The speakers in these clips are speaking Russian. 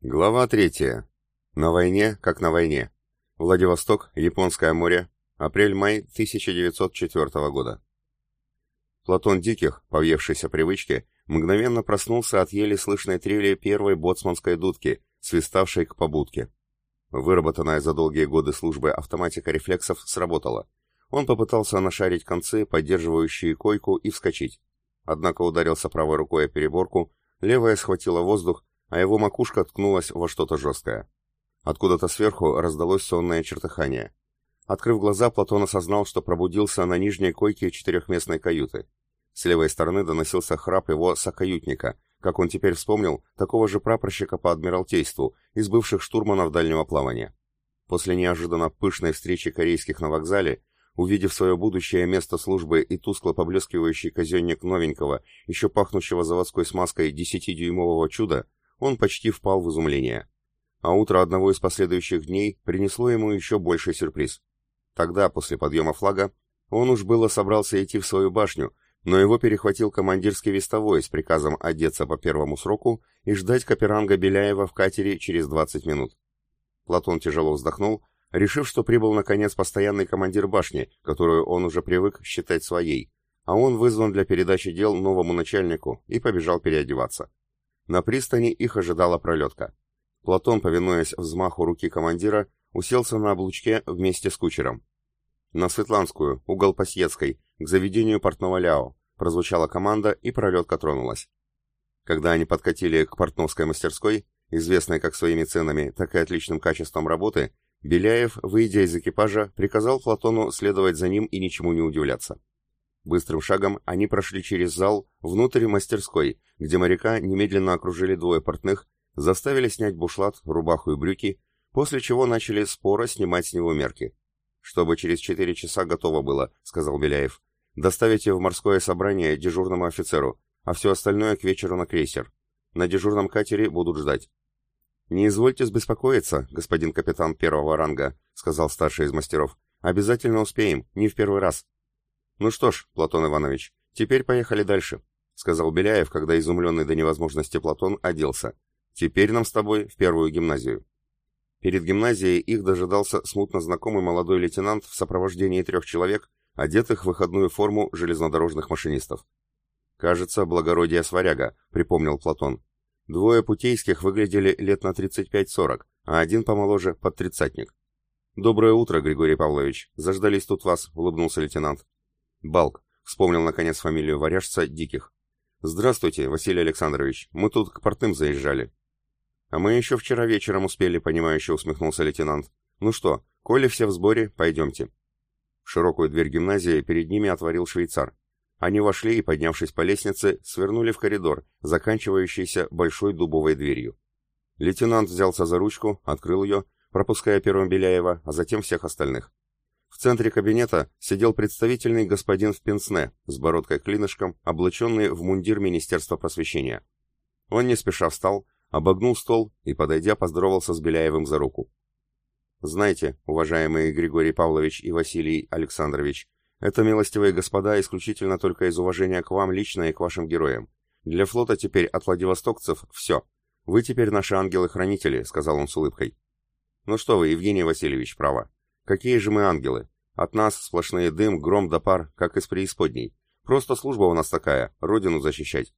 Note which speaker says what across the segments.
Speaker 1: Глава третья. На войне, как на войне. Владивосток, Японское море, апрель-май 1904 года. Платон Диких, повевшийся привычке, мгновенно проснулся от еле слышной трели первой боцманской дудки, свиставшей к побудке. Выработанная за долгие годы службы автоматика рефлексов сработала. Он попытался нашарить концы, поддерживающие койку, и вскочить. Однако ударился правой рукой о переборку, левая схватила воздух, а его макушка ткнулась во что-то жесткое. Откуда-то сверху раздалось сонное чертыхание. Открыв глаза, Платон осознал, что пробудился на нижней койке четырехместной каюты. С левой стороны доносился храп его сокаютника, как он теперь вспомнил, такого же прапорщика по адмиралтейству, из бывших штурманов дальнего плавания. После неожиданно пышной встречи корейских на вокзале, увидев свое будущее место службы и тускло поблескивающий казенник новенького, еще пахнущего заводской смазкой десятидюймового чуда, он почти впал в изумление. А утро одного из последующих дней принесло ему еще больший сюрприз. Тогда, после подъема флага, он уж было собрался идти в свою башню, но его перехватил командирский вестовой с приказом одеться по первому сроку и ждать Каперанга Беляева в катере через 20 минут. Платон тяжело вздохнул, решив, что прибыл наконец постоянный командир башни, которую он уже привык считать своей, а он вызван для передачи дел новому начальнику и побежал переодеваться. На пристани их ожидала пролетка. Платон, повинуясь взмаху руки командира, уселся на облучке вместе с кучером. «На Светланскую, угол Пасьецкой, к заведению портного Ляо», прозвучала команда, и пролетка тронулась. Когда они подкатили к портновской мастерской, известной как своими ценами, так и отличным качеством работы, Беляев, выйдя из экипажа, приказал Платону следовать за ним и ничему не удивляться. Быстрым шагом они прошли через зал внутрь мастерской, где моряка немедленно окружили двое портных, заставили снять бушлат, рубаху и брюки, после чего начали споро снимать с него мерки. «Чтобы через четыре часа готово было», — сказал Беляев. «Доставите в морское собрание дежурному офицеру, а все остальное к вечеру на крейсер. На дежурном катере будут ждать». «Не извольте беспокоиться, господин капитан первого ранга», — сказал старший из мастеров. «Обязательно успеем, не в первый раз». «Ну что ж, Платон Иванович, теперь поехали дальше», — сказал Беляев, когда изумленный до невозможности Платон оделся. «Теперь нам с тобой в первую гимназию». Перед гимназией их дожидался смутно знакомый молодой лейтенант в сопровождении трех человек, одетых в выходную форму железнодорожных машинистов. «Кажется, благородие сваряга», — припомнил Платон. Двое путейских выглядели лет на 35-40, а один помоложе — под тридцатник. «Доброе утро, Григорий Павлович. Заждались тут вас», — улыбнулся лейтенант. Балк, вспомнил наконец фамилию варяжца Диких. Здравствуйте, Василий Александрович, мы тут к портным заезжали. А мы еще вчера вечером успели, понимающе усмехнулся лейтенант. Ну что, коли все в сборе, пойдемте. Широкую дверь гимназии перед ними отворил швейцар. Они вошли и, поднявшись по лестнице, свернули в коридор, заканчивающийся большой дубовой дверью. Лейтенант взялся за ручку, открыл ее, пропуская первым Беляева, а затем всех остальных. В центре кабинета сидел представительный господин в пенсне с бородкой-клинышком, облаченный в мундир Министерства просвещения. Он не спеша встал, обогнул стол и, подойдя, поздоровался с Беляевым за руку. «Знаете, уважаемые Григорий Павлович и Василий Александрович, это, милостивые господа, исключительно только из уважения к вам лично и к вашим героям. Для флота теперь от владивостокцев все. Вы теперь наши ангелы-хранители», — сказал он с улыбкой. «Ну что вы, Евгений Васильевич, право. Какие же мы ангелы? От нас сплошные дым, гром да пар, как из преисподней. Просто служба у нас такая, родину защищать.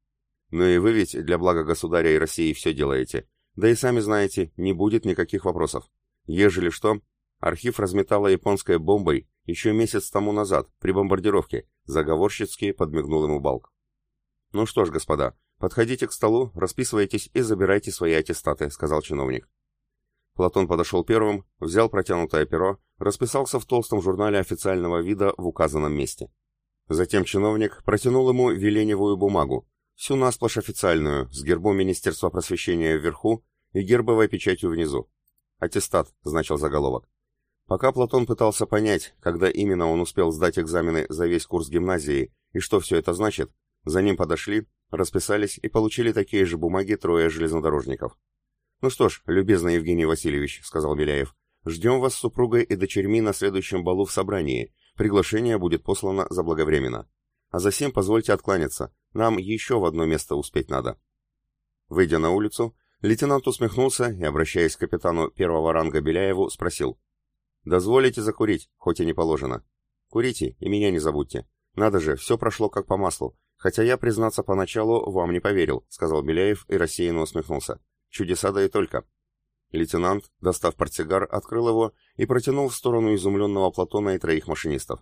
Speaker 1: Ну и вы ведь для блага государя и России все делаете. Да и сами знаете, не будет никаких вопросов. Ежели что, архив разметала японской бомбой еще месяц тому назад, при бомбардировке, заговорщицки подмигнул ему Балк. Ну что ж, господа, подходите к столу, расписывайтесь и забирайте свои аттестаты, сказал чиновник. Платон подошел первым, взял протянутое перо, расписался в толстом журнале официального вида в указанном месте. Затем чиновник протянул ему веленевую бумагу, всю насплошь официальную, с гербом Министерства просвещения вверху и гербовой печатью внизу. «Аттестат», — значил заголовок. Пока Платон пытался понять, когда именно он успел сдать экзамены за весь курс гимназии и что все это значит, за ним подошли, расписались и получили такие же бумаги трое железнодорожников. «Ну что ж, любезный Евгений Васильевич», — сказал Беляев, — «ждем вас с супругой и дочерьми на следующем балу в собрании. Приглашение будет послано заблаговременно. А за всем позвольте откланяться. Нам еще в одно место успеть надо». Выйдя на улицу, Лейтенант усмехнулся и, обращаясь к капитану первого ранга Беляеву, спросил. «Дозволите закурить, хоть и не положено. Курите и меня не забудьте. Надо же, все прошло как по маслу. Хотя я, признаться, поначалу вам не поверил», — сказал Беляев и рассеянно усмехнулся. «Чудеса да и только». Лейтенант, достав портсигар, открыл его и протянул в сторону изумленного Платона и троих машинистов.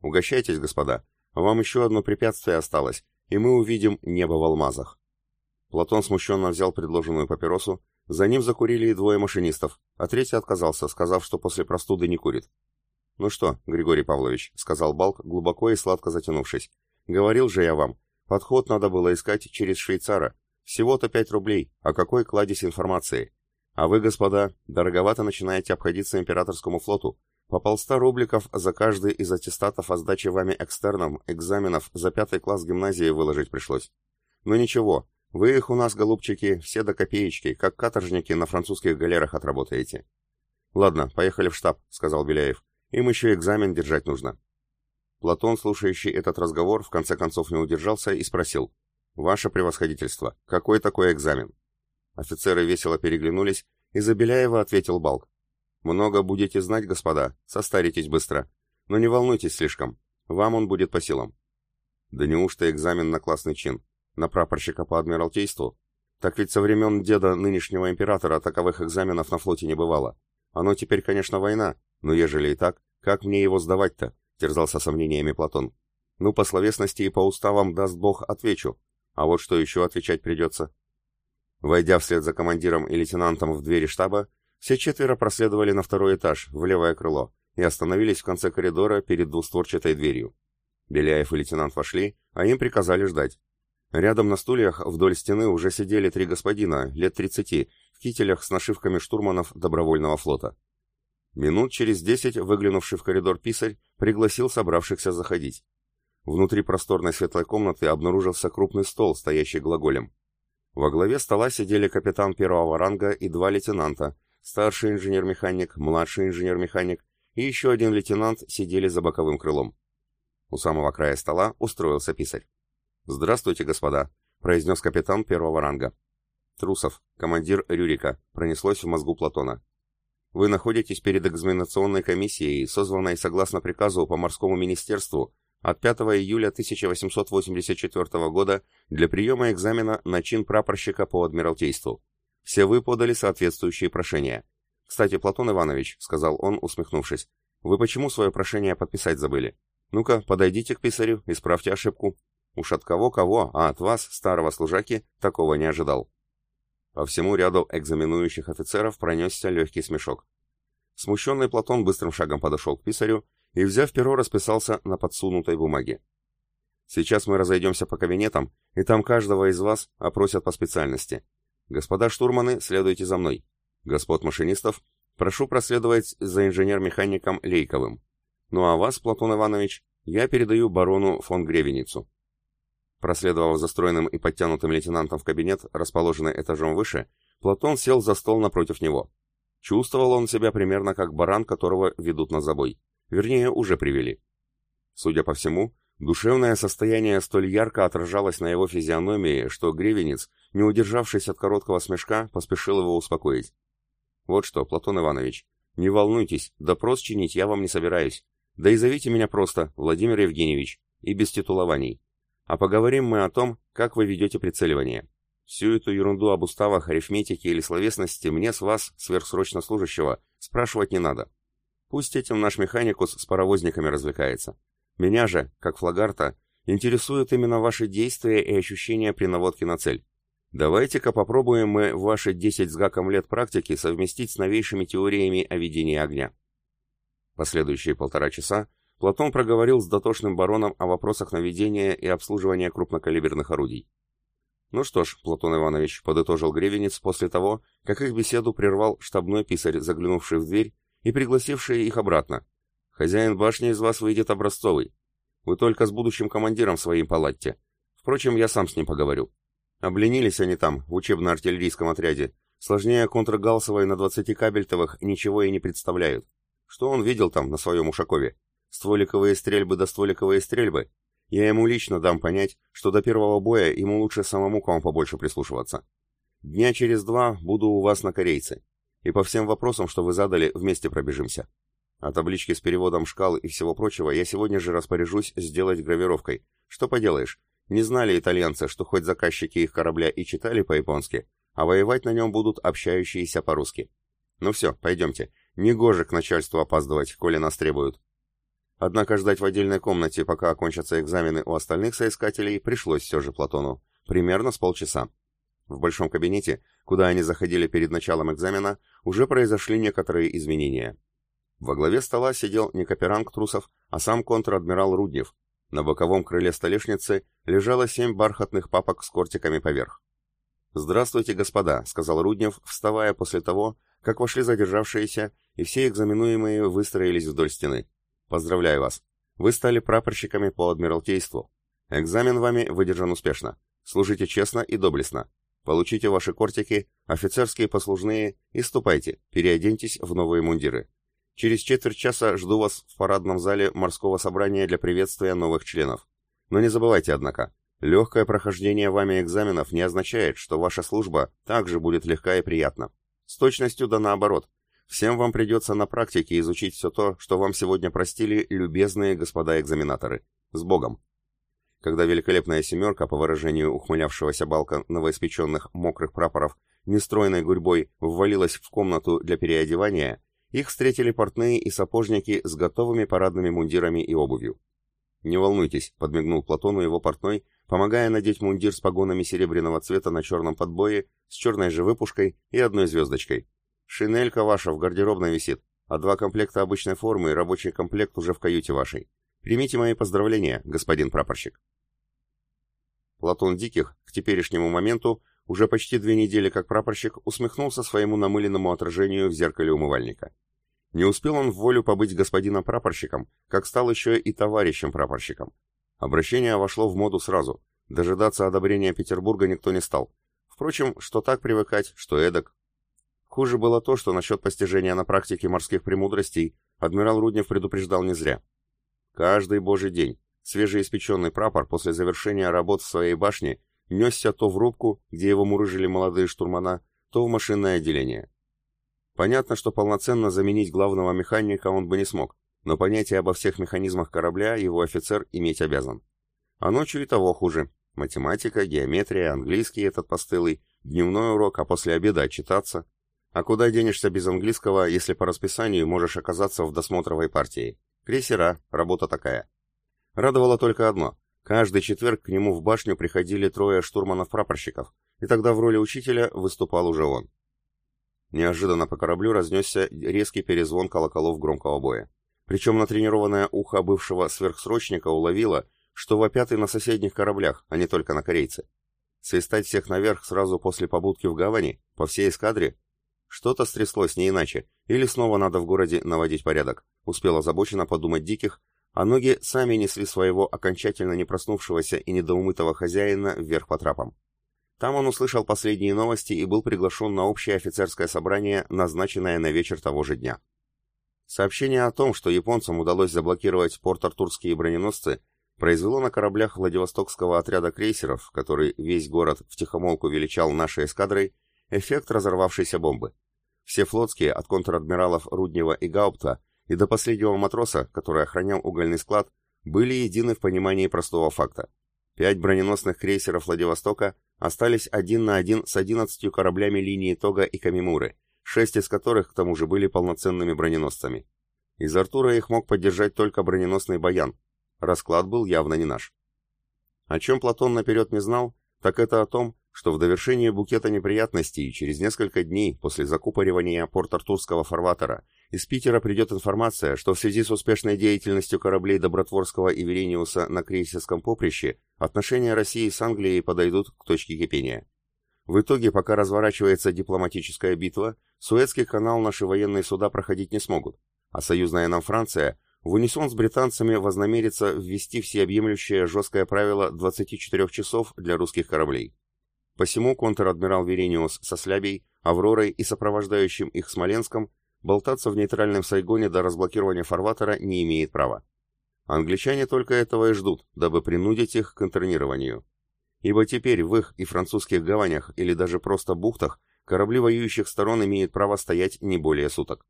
Speaker 1: «Угощайтесь, господа. Вам еще одно препятствие осталось, и мы увидим небо в алмазах». Платон смущенно взял предложенную папиросу, за ним закурили и двое машинистов, а третий отказался, сказав, что после простуды не курит. «Ну что, Григорий Павлович», — сказал Балк, глубоко и сладко затянувшись, — «говорил же я вам, подход надо было искать через швейцара. Всего-то пять рублей, а какой кладезь информации? А вы, господа, дороговато начинаете обходиться императорскому флоту. По полста рубликов за каждый из аттестатов о сдаче вами экстерном экзаменов за пятый класс гимназии выложить пришлось. Но ничего, вы их у нас, голубчики, все до копеечки, как каторжники на французских галерах отработаете. Ладно, поехали в штаб, сказал Беляев. Им еще экзамен держать нужно. Платон, слушающий этот разговор, в конце концов не удержался и спросил. «Ваше превосходительство, какой такой экзамен?» Офицеры весело переглянулись, и за Беляева ответил Балк. «Много будете знать, господа, состаритесь быстро. Но не волнуйтесь слишком, вам он будет по силам». «Да неужто экзамен на классный чин? На прапорщика по адмиралтейству? Так ведь со времен деда нынешнего императора таковых экзаменов на флоте не бывало. Оно теперь, конечно, война, но ежели и так, как мне его сдавать-то?» — терзался сомнениями Платон. «Ну, по словесности и по уставам, даст Бог, отвечу. А вот что еще отвечать придется?» Войдя вслед за командиром и лейтенантом в двери штаба, все четверо проследовали на второй этаж, в левое крыло, и остановились в конце коридора перед двустворчатой дверью. Беляев и лейтенант вошли, а им приказали ждать. Рядом на стульях вдоль стены уже сидели три господина, лет тридцати, в кителях с нашивками штурманов добровольного флота. Минут через десять выглянувший в коридор писарь пригласил собравшихся заходить. Внутри просторной светлой комнаты обнаружился крупный стол, стоящий глаголем. Во главе стола сидели капитан первого ранга и два лейтенанта, старший инженер-механик, младший инженер-механик и еще один лейтенант сидели за боковым крылом. У самого края стола устроился писарь. «Здравствуйте, господа», — произнес капитан первого ранга. «Трусов, командир Рюрика», — пронеслось в мозгу Платона. «Вы находитесь перед экзаменационной комиссией, созванной согласно приказу по морскому министерству от 5 июля 1884 года для приема экзамена на чин прапорщика по Адмиралтейству. Все вы подали соответствующие прошения. Кстати, Платон Иванович, — сказал он, усмехнувшись, — вы почему свое прошение подписать забыли? Ну-ка, подойдите к писарю, исправьте ошибку. Уж от кого-кого, а от вас, старого служаки, такого не ожидал. По всему ряду экзаменующих офицеров пронесся легкий смешок. Смущенный Платон быстрым шагом подошел к писарю и, взяв перо, расписался на подсунутой бумаге. «Сейчас мы разойдемся по кабинетам, и там каждого из вас опросят по специальности. Господа штурманы, следуйте за мной. Господ машинистов, прошу проследовать за инженер-механиком Лейковым. Ну а вас, Платон Иванович, я передаю барону фон Гревеницу». Проследовав за стройным и подтянутым лейтенантом в кабинет, расположенный этажом выше, Платон сел за стол напротив него. Чувствовал он себя примерно как баран, которого ведут на забой. Вернее, уже привели. Судя по всему, душевное состояние столь ярко отражалось на его физиономии, что Гревенец, не удержавшись от короткого смешка, поспешил его успокоить. «Вот что, Платон Иванович, не волнуйтесь, допрос чинить я вам не собираюсь. Да и зовите меня просто Владимир Евгеньевич, и без титулований. А поговорим мы о том, как вы ведете прицеливание. Всю эту ерунду об уставах, арифметике или словесности мне с вас, сверхсрочно служащего, спрашивать не надо. Пусть этим наш механикус с паровозниками развлекается. Меня же, как флагарта, интересуют именно ваши действия и ощущения при наводке на цель. Давайте-ка попробуем мы ваши 10 с гаком лет практики совместить с новейшими теориями о ведении огня. Последующие полтора часа Платон проговорил с дотошным бароном о вопросах наведения и обслуживания крупнокалиберных орудий. «Ну что ж, Платон Иванович», — подытожил Гревенец после того, как их беседу прервал штабной писарь, заглянувший в дверь и пригласившие их обратно. Хозяин башни из вас выйдет образцовый. Вы только с будущим командиром своим поладьте. Впрочем, я сам с ним поговорю. Обленились они там, в учебно-артиллерийском отряде. Сложнее контргалсовой на 20 кабельтовых ничего и не представляют. Что он видел там, на своем Ушакове? Стволиковые стрельбы да стволиковые стрельбы? Я ему лично дам понять, что до первого боя ему лучше самому к вам побольше прислушиваться. Дня через два буду у вас на корейце. И по всем вопросам, что вы задали, вместе пробежимся. А таблички с переводом шкал и всего прочего я сегодня же распоряжусь сделать гравировкой. Что поделаешь, не знали итальянцы, что хоть заказчики их корабля и читали по-японски, а воевать на нем будут общающиеся по-русски. Ну все, пойдемте. Негоже к начальству опаздывать, коли нас требуют. Однако ждать в отдельной комнате, пока окончатся экзамены у остальных соискателей, пришлось все же Платону. Примерно с полчаса. В большом кабинете, куда они заходили перед началом экзамена, уже произошли некоторые изменения. Во главе стола сидел не Каперанг Трусов, а сам контр-адмирал Руднев. На боковом крыле столешницы лежало семь бархатных папок с кортиками поверх. «Здравствуйте, господа», — сказал Руднев, вставая после того, как вошли задержавшиеся, и все экзаменуемые выстроились вдоль стены. «Поздравляю вас. Вы стали прапорщиками по адмиралтейству. Экзамен вами выдержан успешно. Служите честно и доблестно. Получите ваши кортики, офицерские послужные и ступайте, переоденьтесь в новые мундиры. Через четверть часа жду вас в парадном зале морского собрания для приветствия новых членов. Но не забывайте, однако, легкое прохождение вами экзаменов не означает, что ваша служба также будет легка и приятна. С точностью да наоборот. Всем вам придется на практике изучить все то, что вам сегодня простили любезные господа экзаменаторы. С Богом! Когда великолепная семерка, по выражению ухмылявшегося балка новоиспеченных мокрых прапоров, нестройной гурьбой ввалилась в комнату для переодевания, их встретили портные и сапожники с готовыми парадными мундирами и обувью. «Не волнуйтесь», — подмигнул Платону его портной, помогая надеть мундир с погонами серебряного цвета на черном подбое, с черной же выпушкой и одной звездочкой. «Шинелька ваша в гардеробной висит, а два комплекта обычной формы и рабочий комплект уже в каюте вашей. Примите мои поздравления, господин прапорщик». Платон Диких к теперешнему моменту уже почти две недели как прапорщик усмехнулся своему намыленному отражению в зеркале умывальника. Не успел он в волю побыть господином прапорщиком, как стал еще и товарищем прапорщиком. Обращение вошло в моду сразу. Дожидаться одобрения Петербурга никто не стал. Впрочем, что так привыкать, что эдак. Хуже было то, что насчет постижения на практике морских премудростей адмирал Руднев предупреждал не зря. Каждый божий день свежеиспеченный прапор после завершения работ в своей башне несся то в рубку, где его мурыжили молодые штурмана, то в машинное отделение. Понятно, что полноценно заменить главного механика он бы не смог, но понятие обо всех механизмах корабля его офицер иметь обязан. А ночью и того хуже. Математика, геометрия, английский этот постылый, дневной урок, а после обеда отчитаться. А куда денешься без английского, если по расписанию можешь оказаться в досмотровой партии? Крейсера, работа такая. Радовало только одно. Каждый четверг к нему в башню приходили трое штурманов-прапорщиков, и тогда в роли учителя выступал уже он. Неожиданно по кораблю разнесся резкий перезвон колоколов громкого боя. Причем натренированное ухо бывшего сверхсрочника уловило, что вопят и на соседних кораблях, а не только на корейце. Свистать всех наверх сразу после побудки в гавани, по всей эскадре? Что-то стряслось не иначе, или снова надо в городе наводить порядок, успел озабоченно подумать Диких, а ноги сами несли своего окончательно не проснувшегося и недоумытого хозяина вверх по трапам. Там он услышал последние новости и был приглашен на общее офицерское собрание, назначенное на вечер того же дня. Сообщение о том, что японцам удалось заблокировать порт-артурские броненосцы, произвело на кораблях Владивостокского отряда крейсеров, который весь город втихомолку величал нашей эскадрой, эффект разорвавшейся бомбы. Все флотские, от контр-адмиралов Руднева и Гаупта, и до последнего матроса, который охранял угольный склад, были едины в понимании простого факта. Пять броненосных крейсеров Владивостока остались один на один с одиннадцатью кораблями линии Тога и Камимуры, шесть из которых к тому же были полноценными броненосцами. Из Артура их мог поддержать только броненосный Баян. Расклад был явно не наш. О чем Платон наперед не знал, так это о том, что в довершение букета неприятностей через несколько дней после закупоривания порт-артурского фарватера из Питера придет информация, что в связи с успешной деятельностью кораблей Добротворского и Верениуса на крейсерском поприще отношения России с Англией подойдут к точке кипения. В итоге, пока разворачивается дипломатическая битва, Суэцкий канал наши военные суда проходить не смогут, а союзная нам Франция в унисон с британцами вознамерится ввести всеобъемлющее жесткое правило 24 часов для русских кораблей. Посему контр-адмирал Верениус со Слябей, Авророй и сопровождающим их Смоленском болтаться в нейтральном Сайгоне до разблокирования фарватера не имеет права. Англичане только этого и ждут, дабы принудить их к интернированию. ибо теперь в их и французских гаванях или даже просто бухтах корабли воюющих сторон имеют право стоять не более суток.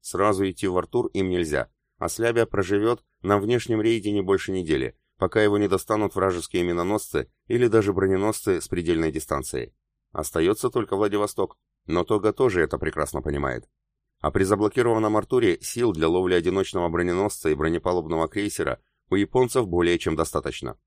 Speaker 1: Сразу идти в Артур им нельзя, а Слябя проживет на внешнем рейде не больше недели, пока его не достанут вражеские миноносцы или даже броненосцы с предельной дистанцией. Остается только Владивосток, но Тога тоже это прекрасно понимает. А при заблокированном Артуре сил для ловли одиночного броненосца и бронепалубного крейсера у японцев более чем достаточно.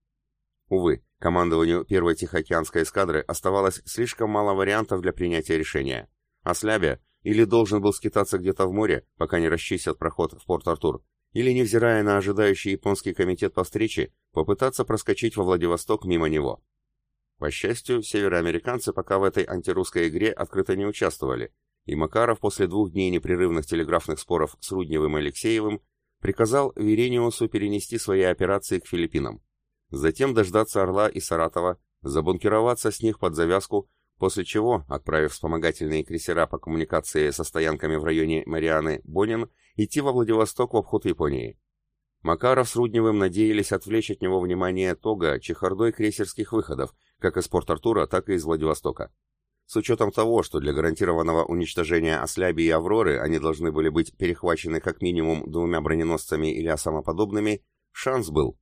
Speaker 1: Увы, командованию первой Тихоокеанской эскадры оставалось слишком мало вариантов для принятия решения. А Слябя или должен был скитаться где-то в море, пока не расчистят проход в Порт-Артур, или, невзирая на ожидающий японский комитет по встрече, попытаться проскочить во Владивосток мимо него. По счастью, североамериканцы пока в этой антирусской игре открыто не участвовали, и Макаров после двух дней непрерывных телеграфных споров с Рудневым и Алексеевым приказал Верениусу перенести свои операции к Филиппинам. Затем дождаться Орла и Саратова, забункироваться с них под завязку, после чего, отправив вспомогательные крейсера по коммуникации со стоянками в районе Марианы Бонин, идти во Владивосток в обход Японии. Макаров с Рудневым надеялись отвлечь от него внимание Тога чехардой крейсерских выходов, как из Порт-Артура, так и из Владивостока. С учетом того, что для гарантированного уничтожения Осляби и Авроры они должны были быть перехвачены как минимум двумя броненосцами или осамоподобными, шанс был.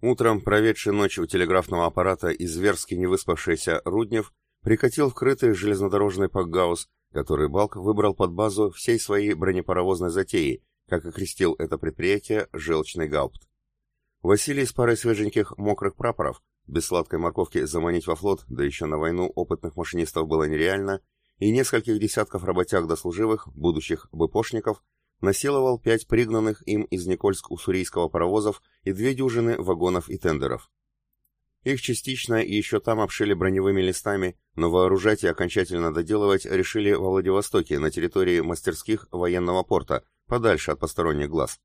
Speaker 1: Утром, проведший ночь у телеграфного аппарата и зверски невыспавшийся Руднев, прикатил в крытый железнодорожный пакгаус, который Балк выбрал под базу всей своей бронепаровозной затеи, как окрестил это предприятие «Желчный гаупт». Василий с парой свеженьких мокрых прапоров без сладкой морковки заманить во флот, да еще на войну опытных машинистов было нереально, и нескольких десятков работяг-дослуживых, будущих быпошников, насиловал пять пригнанных им из Никольск-Уссурийского паровозов и две дюжины вагонов и тендеров. Их частично и еще там обшили броневыми листами, но вооружать и окончательно доделывать решили во Владивостоке на территории мастерских военного порта, подальше от посторонних глаз.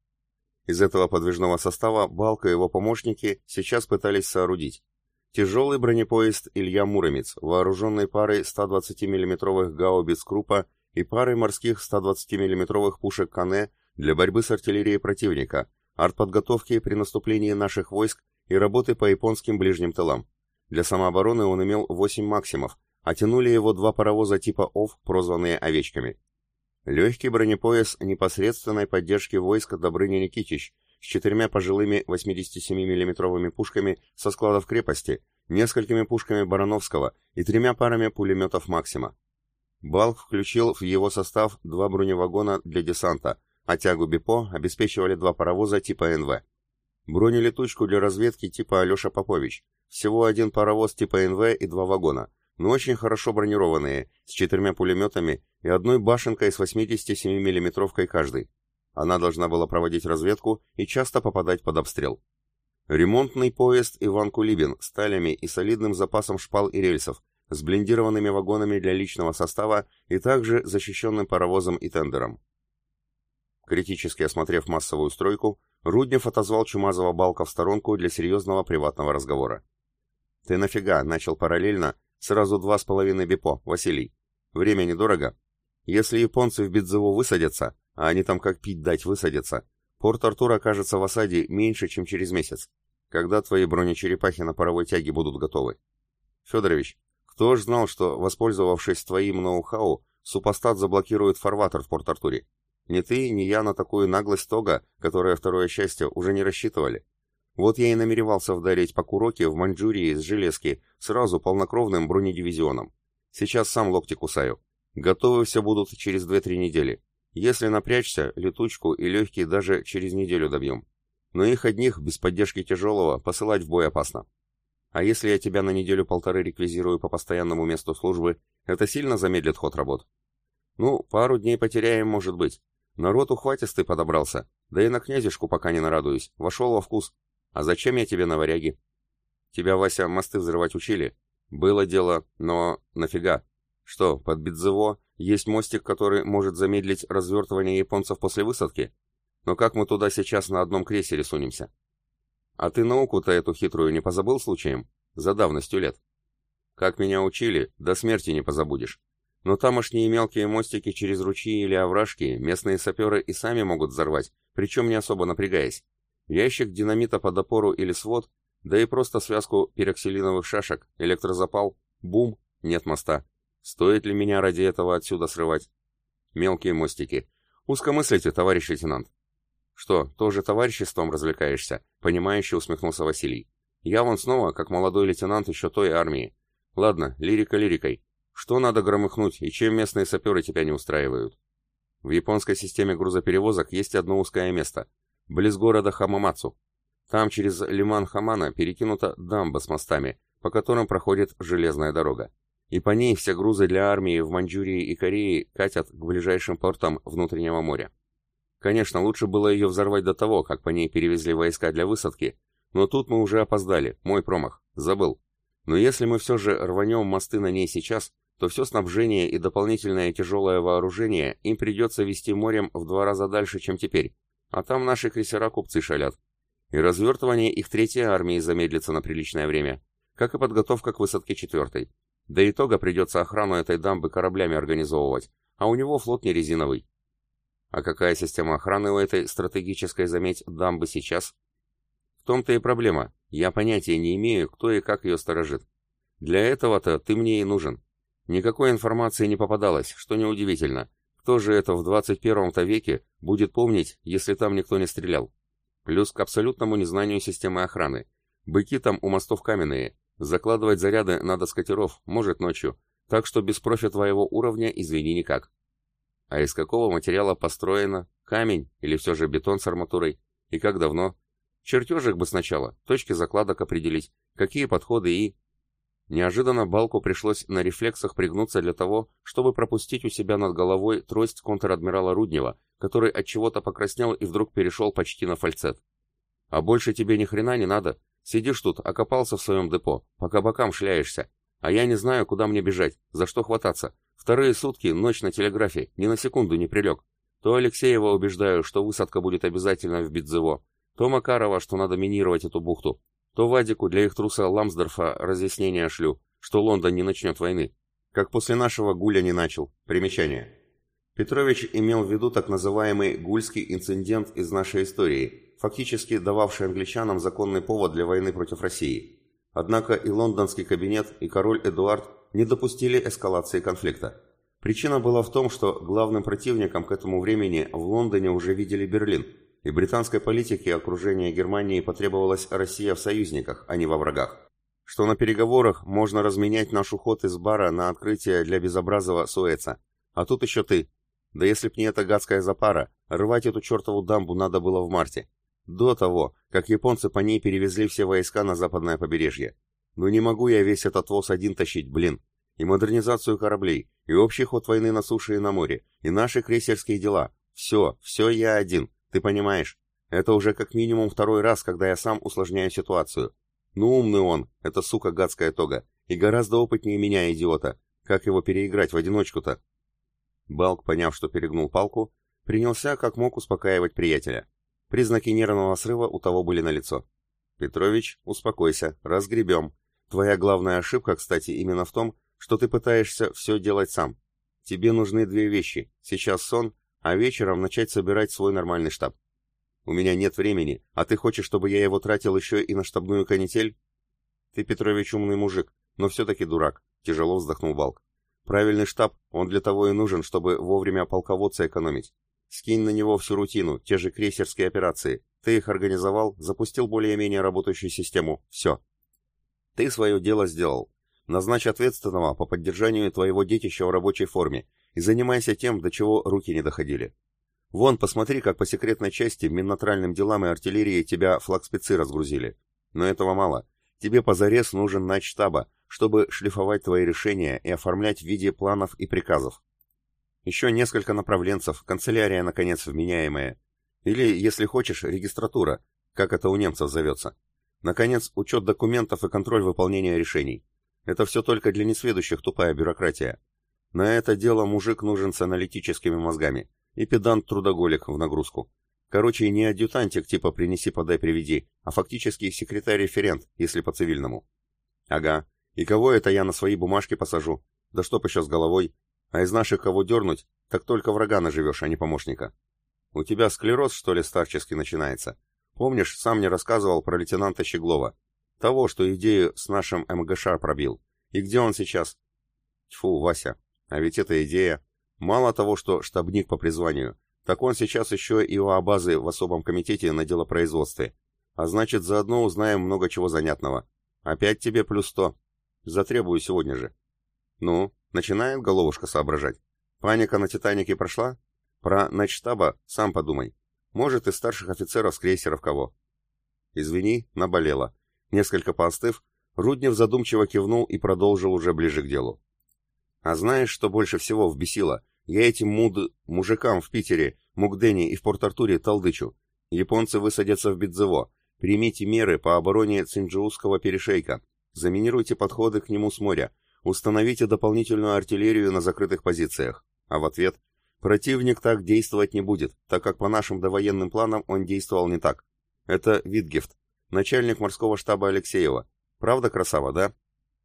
Speaker 1: Из этого подвижного состава Балка и его помощники сейчас пытались соорудить тяжелый бронепоезд Илья Муромец, вооруженный парой 120 миллиметровых гаубиц Крупа и парой морских 120 миллиметровых пушек Кане для борьбы с артиллерией противника, артподготовки при наступлении наших войск и работы по японским ближним тылам. Для самообороны он имел 8 максимов, а тянули его два паровоза типа ОВ, прозванные «овечками». Легкий бронепояс непосредственной поддержки войска Добрыни Никитич с четырьмя пожилыми 87 миллиметровыми пушками со складов крепости, несколькими пушками Барановского и тремя парами пулеметов «Максима». Балк включил в его состав два броневагона для десанта, а тягу БИПО обеспечивали два паровоза типа НВ. Бронелетучку для разведки типа Алеша Попович. Всего один паровоз типа НВ и два вагона, но очень хорошо бронированные, с четырьмя пулеметами и одной башенкой с 87 миллиметровкой каждый. Она должна была проводить разведку и часто попадать под обстрел. Ремонтный поезд Иван Кулибин с талями и солидным запасом шпал и рельсов, с блиндированными вагонами для личного состава и также защищенным паровозом и тендером. Критически осмотрев массовую стройку, Руднев отозвал Чумазова Балка в сторонку для серьезного приватного разговора. «Ты нафига?» — начал параллельно Сразу два с половиной бипо, Василий. Время недорого. Если японцы в Бидзеву высадятся, а они там как пить дать высадятся, порт Артур окажется в осаде меньше, чем через месяц. Когда твои бронечерепахи на паровой тяге будут готовы? Федорович, кто ж знал, что, воспользовавшись твоим ноу-хау, супостат заблокирует фарватер в Порт-Артуре? Ни ты, ни я на такую наглость Тога, которая второе счастье, уже не рассчитывали. Вот я и намеревался вдарить по Куроке в Маньчжурии с железки, сразу полнокровным бронедивизионом. Сейчас сам локти кусаю. Готовы все будут через 2-3 недели. Если напрячься, летучку и легкие даже через неделю добьем. Но их одних, без поддержки тяжелого, посылать в бой опасно. А если я тебя на неделю-полторы реквизирую по постоянному месту службы, это сильно замедлит ход работ? Ну, пару дней потеряем, может быть. Народ ухватистый подобрался. Да и на князешку пока не нарадуюсь. Вошел во вкус. А зачем я тебе на варяге? Тебя, Вася, мосты взрывать учили? Было дело, но нафига? Что, под Бедзево есть мостик, который может замедлить развертывание японцев после высадки? Но как мы туда сейчас на одном крейсере сунемся? А ты науку-то эту хитрую не позабыл случаем? За давностью лет. Как меня учили, до смерти не позабудешь. Но тамошние мелкие мостики через ручьи или овражки местные саперы и сами могут взорвать, причем не особо напрягаясь. Ящик динамита под опору или свод, Да и просто связку пероксилиновых шашек, электрозапал, бум, нет моста. Стоит ли меня ради этого отсюда срывать? Мелкие мостики. Узко мыслите, товарищ лейтенант. Что, тоже товариществом развлекаешься? Понимающе усмехнулся Василий. Я вон снова, как молодой лейтенант еще той армии. Ладно, лирика лирикой. Что надо громыхнуть, и чем местные саперы тебя не устраивают? В японской системе грузоперевозок есть одно узкое место. Близ города Хамамацу. Там через лиман Хамана перекинута дамба с мостами, по которым проходит железная дорога. И по ней все грузы для армии в Маньчжурии и Корее катят к ближайшим портам внутреннего моря. Конечно, лучше было ее взорвать до того, как по ней перевезли войска для высадки, но тут мы уже опоздали, мой промах, забыл. Но если мы все же рванем мосты на ней сейчас, то все снабжение и дополнительное тяжелое вооружение им придется вести морем в два раза дальше, чем теперь, а там наши крейсера-купцы шалят. И развертывание их третьей армии замедлится на приличное время, как и подготовка к высадке четвертой. До итога придется охрану этой дамбы кораблями организовывать, а у него флот не резиновый. А какая система охраны у этой стратегической, заметь, дамбы сейчас? В том-то и проблема. Я понятия не имею, кто и как ее сторожит. Для этого-то ты мне и нужен. Никакой информации не попадалось, что неудивительно. Кто же это в 21-то веке будет помнить, если там никто не стрелял? Плюс к абсолютному незнанию системы охраны. Быки там у мостов каменные. Закладывать заряды надо с катеров, может ночью. Так что без профи твоего уровня, извини, никак. А из какого материала построено? Камень или все же бетон с арматурой? И как давно? Чертежик бы сначала, точки закладок определить, какие подходы и... Неожиданно Балку пришлось на рефлексах пригнуться для того, чтобы пропустить у себя над головой трость контр-адмирала Руднева, который от чего-то покраснел и вдруг перешел почти на фальцет. «А больше тебе ни хрена не надо. Сидишь тут, окопался в своем депо, по кабакам шляешься. А я не знаю, куда мне бежать, за что хвататься. Вторые сутки, ночь на телеграфе, ни на секунду не прилег. То Алексеева убеждаю, что высадка будет обязательно в Битзево, то Макарова, что надо минировать эту бухту, то Вадику для их труса Ламсдорфа разъяснение шлю, что Лондон не начнет войны. Как после нашего Гуля не начал. Примечание. Петрович имел в виду так называемый Гульский инцидент из нашей истории, фактически дававший англичанам законный повод для войны против России. Однако и лондонский кабинет, и король Эдуард не допустили эскалации конфликта. Причина была в том, что главным противником к этому времени в Лондоне уже видели Берлин – и британской политике окружения Германии потребовалась Россия в союзниках, а не во врагах. Что на переговорах можно разменять наш уход из бара на открытие для безобразного Суэца. А тут еще ты. Да если б не эта гадская запара, рвать эту чертову дамбу надо было в марте. До того, как японцы по ней перевезли все войска на западное побережье. Но не могу я весь этот воз один тащить, блин. И модернизацию кораблей, и общий ход войны на суше и на море, и наши крейсерские дела. Все, все я один. Ты понимаешь, это уже как минимум второй раз, когда я сам усложняю ситуацию. Ну умный он, эта сука гадская тога, и гораздо опытнее меня, идиота. Как его переиграть в одиночку-то? Балк, поняв, что перегнул палку, принялся как мог успокаивать приятеля. Признаки нервного срыва у того были налицо. «Петрович, успокойся, разгребем. Твоя главная ошибка, кстати, именно в том, что ты пытаешься все делать сам. Тебе нужны две вещи. Сейчас сон, а вечером начать собирать свой нормальный штаб. У меня нет времени, а ты хочешь, чтобы я его тратил еще и на штабную канитель? Ты, Петрович, умный мужик, но все-таки дурак, тяжело вздохнул Балк. Правильный штаб, он для того и нужен, чтобы вовремя полководца экономить. Скинь на него всю рутину, те же крейсерские операции. Ты их организовал, запустил более-менее работающую систему. Все. Ты свое дело сделал. Назначь ответственного по поддержанию твоего детища в рабочей форме и занимайся тем, до чего руки не доходили. Вон, посмотри, как по секретной части, минотральным делам и артиллерии тебя флагспецы разгрузили. Но этого мало. Тебе позарез нужен начштаба, чтобы шлифовать твои решения и оформлять в виде планов и приказов. Еще несколько направленцев, канцелярия, наконец, вменяемая. Или, если хочешь, регистратура, как это у немцев зовется. Наконец, учет документов и контроль выполнения решений. Это все только для несведущих тупая бюрократия. На это дело мужик нужен с аналитическими мозгами. И педант-трудоголик в нагрузку. Короче, не адъютантик типа «принеси, подай, приведи», а фактически секретарь-референт, если по-цивильному. Ага. И кого это я на свои бумажки посажу? Да чтоб еще с головой. А из наших кого дернуть, так только врага наживешь, а не помощника. У тебя склероз, что ли, старческий начинается? Помнишь, сам мне рассказывал про лейтенанта Щеглова? Того, что идею с нашим МГШ пробил. И где он сейчас? Тьфу, Вася, а ведь эта идея... Мало того, что штабник по призванию, так он сейчас еще и у Абазы в особом комитете на делопроизводстве. А значит, заодно узнаем много чего занятного. Опять тебе плюс сто. Затребую сегодня же. Ну, начинает головушка соображать. Паника на Титанике прошла? Про начштаба сам подумай. Может, из старших офицеров с крейсеров кого. Извини, наболело. Несколько поостыв, Руднев задумчиво кивнул и продолжил уже ближе к делу. А знаешь, что больше всего вбесило? Я этим муд... мужикам в Питере, Мукдене и в Порт-Артуре толдычу. Японцы высадятся в Бидзево. Примите меры по обороне Цинджиузского перешейка. Заминируйте подходы к нему с моря. Установите дополнительную артиллерию на закрытых позициях. А в ответ Противник так действовать не будет, так как по нашим довоенным планам он действовал не так. Это Витгефт, начальник морского штаба Алексеева. Правда красава, да?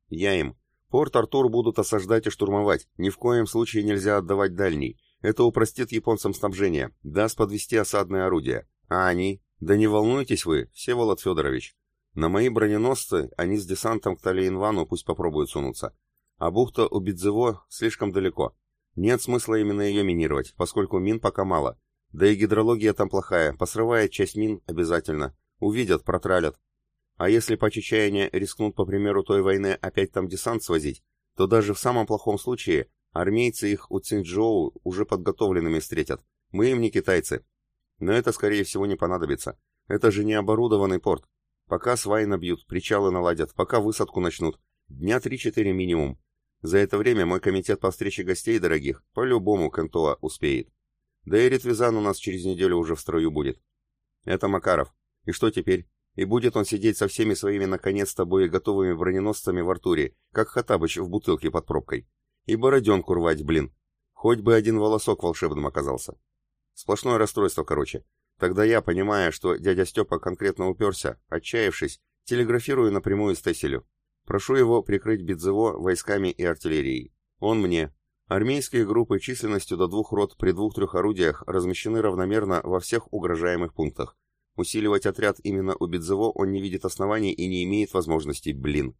Speaker 1: Я им. Порт-Артур будут осаждать и штурмовать. Ни в коем случае нельзя отдавать дальний. Это упростит японцам снабжение, даст подвести осадные орудия. А они? Да не волнуйтесь вы, Всеволод Федорович. На мои броненосцы они с десантом к Талиенвану пусть попробуют сунуться. А бухта у Бидзево слишком далеко. Нет смысла именно ее минировать, поскольку мин пока мало. Да и гидрология там плохая, посрывает часть мин обязательно. Увидят, протралят. А если по чечаянию рискнут, по примеру той войны, опять там десант свозить, то даже в самом плохом случае армейцы их у Цинчжоу уже подготовленными встретят. Мы им не китайцы. Но это, скорее всего, не понадобится. Это же не оборудованный порт. Пока сваи набьют, причалы наладят, пока высадку начнут. Дня 3-4 минимум. За это время мой комитет по встрече гостей дорогих по-любому к НТО успеет. Да и Ретвизан у нас через неделю уже в строю будет. Это Макаров. И что теперь? И будет он сидеть со всеми своими наконец-то боеготовыми броненосцами в Артуре, как Хатабыч в бутылке под пробкой. И бороденку рвать, блин. Хоть бы один волосок волшебным оказался. Сплошное расстройство, короче. Тогда я, понимая, что дядя Степа конкретно уперся, отчаявшись, телеграфирую напрямую Стеселю. Прошу его прикрыть Бедзево войсками и артиллерией. Он мне. Армейские группы численностью до двух рот при двух-трех орудиях размещены равномерно во всех угрожаемых пунктах. Усиливать отряд именно у Бедзево он не видит оснований и не имеет возможности, блин.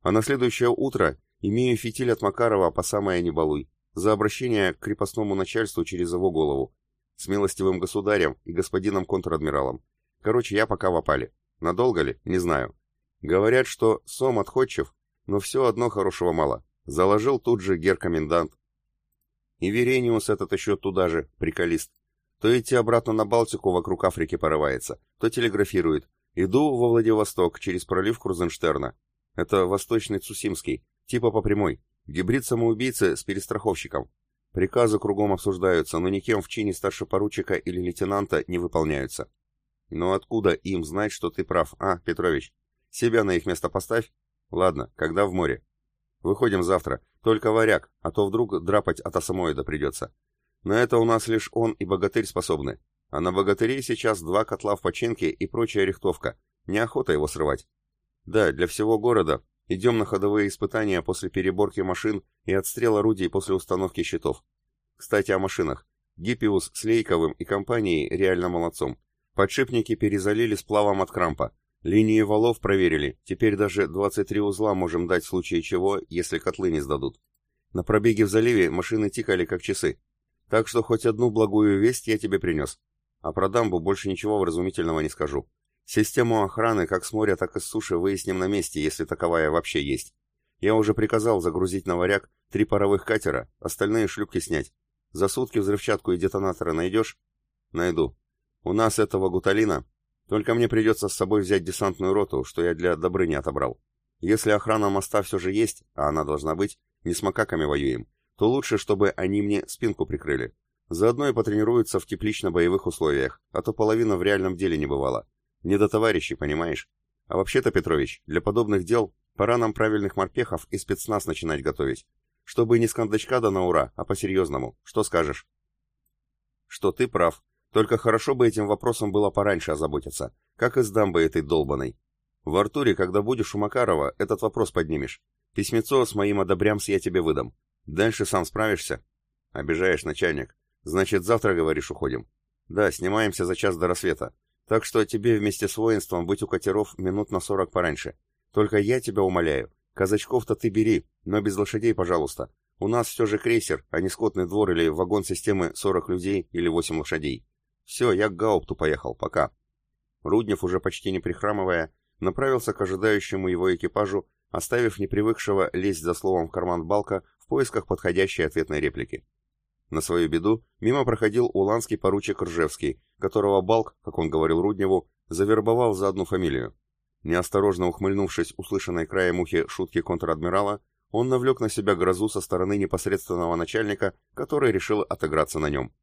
Speaker 1: А на следующее утро имею фитиль от Макарова по самое не балуй, за обращение к крепостному начальству через его голову, с милостивым государем и господином контр-адмиралом. Короче, я пока в опале. Надолго ли? Не знаю. Говорят, что Сом отходчив, но все одно хорошего мало. Заложил тут же гер-комендант. И Верениус этот еще туда же, приколист. То идти обратно на Балтику вокруг Африки порывается, то телеграфирует. Иду во Владивосток через пролив Крузенштерна. Это восточный Цусимский, типа по прямой. Гибрид самоубийцы с перестраховщиком. Приказы кругом обсуждаются, но никем в чине старшепоручика или лейтенанта не выполняются. Но откуда им знать, что ты прав, а, Петрович? Себя на их место поставь. Ладно, когда в море? Выходим завтра. Только варяг, а то вдруг драпать от осамоида придется. На это у нас лишь он и богатырь способны. А на богатырей сейчас два котла в починке и прочая рихтовка. Неохота его срывать. Да, для всего города идем на ходовые испытания после переборки машин и отстрел орудий после установки щитов. Кстати, о машинах. Гиппиус с Лейковым и компанией реально молодцом. Подшипники перезалили сплавом от крампа. Линии валов проверили, теперь даже 23 узла можем дать в случае чего, если котлы не сдадут. На пробеге в заливе машины тикали как часы. Так что хоть одну благую весть я тебе принес. А про дамбу больше ничего вразумительного не скажу. Систему охраны как с моря, так и с суши выясним на месте, если таковая вообще есть. Я уже приказал загрузить на варяг три паровых катера, остальные шлюпки снять. За сутки взрывчатку и детонаторы найдешь? Найду. У нас этого гуталина только мне придется с собой взять десантную роту, что я для Добрыни отобрал. Если охрана моста все же есть, а она должна быть, не с макаками воюем, то лучше, чтобы они мне спинку прикрыли. Заодно и потренируются в теплично-боевых условиях, а то половина в реальном деле не бывала. Не до товарищей, понимаешь? А вообще-то, Петрович, для подобных дел пора нам правильных морпехов и спецназ начинать готовить. Чтобы не с кондачка да на ура, а по-серьезному. Что скажешь? Что ты прав, только хорошо бы этим вопросом было пораньше озаботиться, как и с дамбой этой долбаной. В Артуре, когда будешь у Макарова, этот вопрос поднимешь. Письмецо с моим одобрямс я тебе выдам. Дальше сам справишься? Обижаешь, начальник. Значит, завтра, говоришь, уходим? Да, снимаемся за час до рассвета. Так что тебе вместе с воинством быть у катеров минут на сорок пораньше. Только я тебя умоляю, казачков-то ты бери, но без лошадей, пожалуйста. У нас все же крейсер, а не скотный двор или вагон системы 40 людей или 8 лошадей. Все, я к Гаупту поехал, пока». Руднев, уже почти не прихрамывая, направился к ожидающему его экипажу, оставив непривыкшего лезть за словом в карман Балка в поисках подходящей ответной реплики. На свою беду мимо проходил уланский поручик Ржевский, которого Балк, как он говорил Рудневу, завербовал за одну фамилию. Неосторожно ухмыльнувшись услышанной краем ухи шутки контр-адмирала, он навлек на себя грозу со стороны непосредственного начальника, который решил отыграться на нем.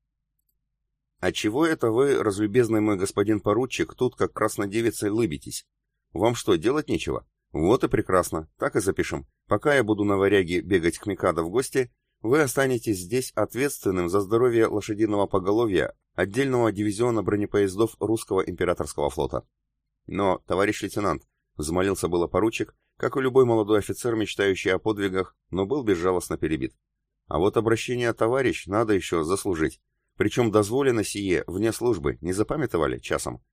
Speaker 1: «А чего это вы, разлюбезный мой господин поручик, тут как краснодевицей лыбитесь? Вам что, делать нечего? Вот и прекрасно, так и запишем. Пока я буду на варяге бегать к Микадо в гости, вы останетесь здесь ответственным за здоровье лошадиного поголовья отдельного дивизиона бронепоездов русского императорского флота. Но, товарищ лейтенант, взмолился было поручик, как и любой молодой офицер, мечтающий о подвигах, но был безжалостно перебит. А вот обращение «товарищ» надо еще заслужить. Причем дозволено сие вне службы, не запамятовали часом?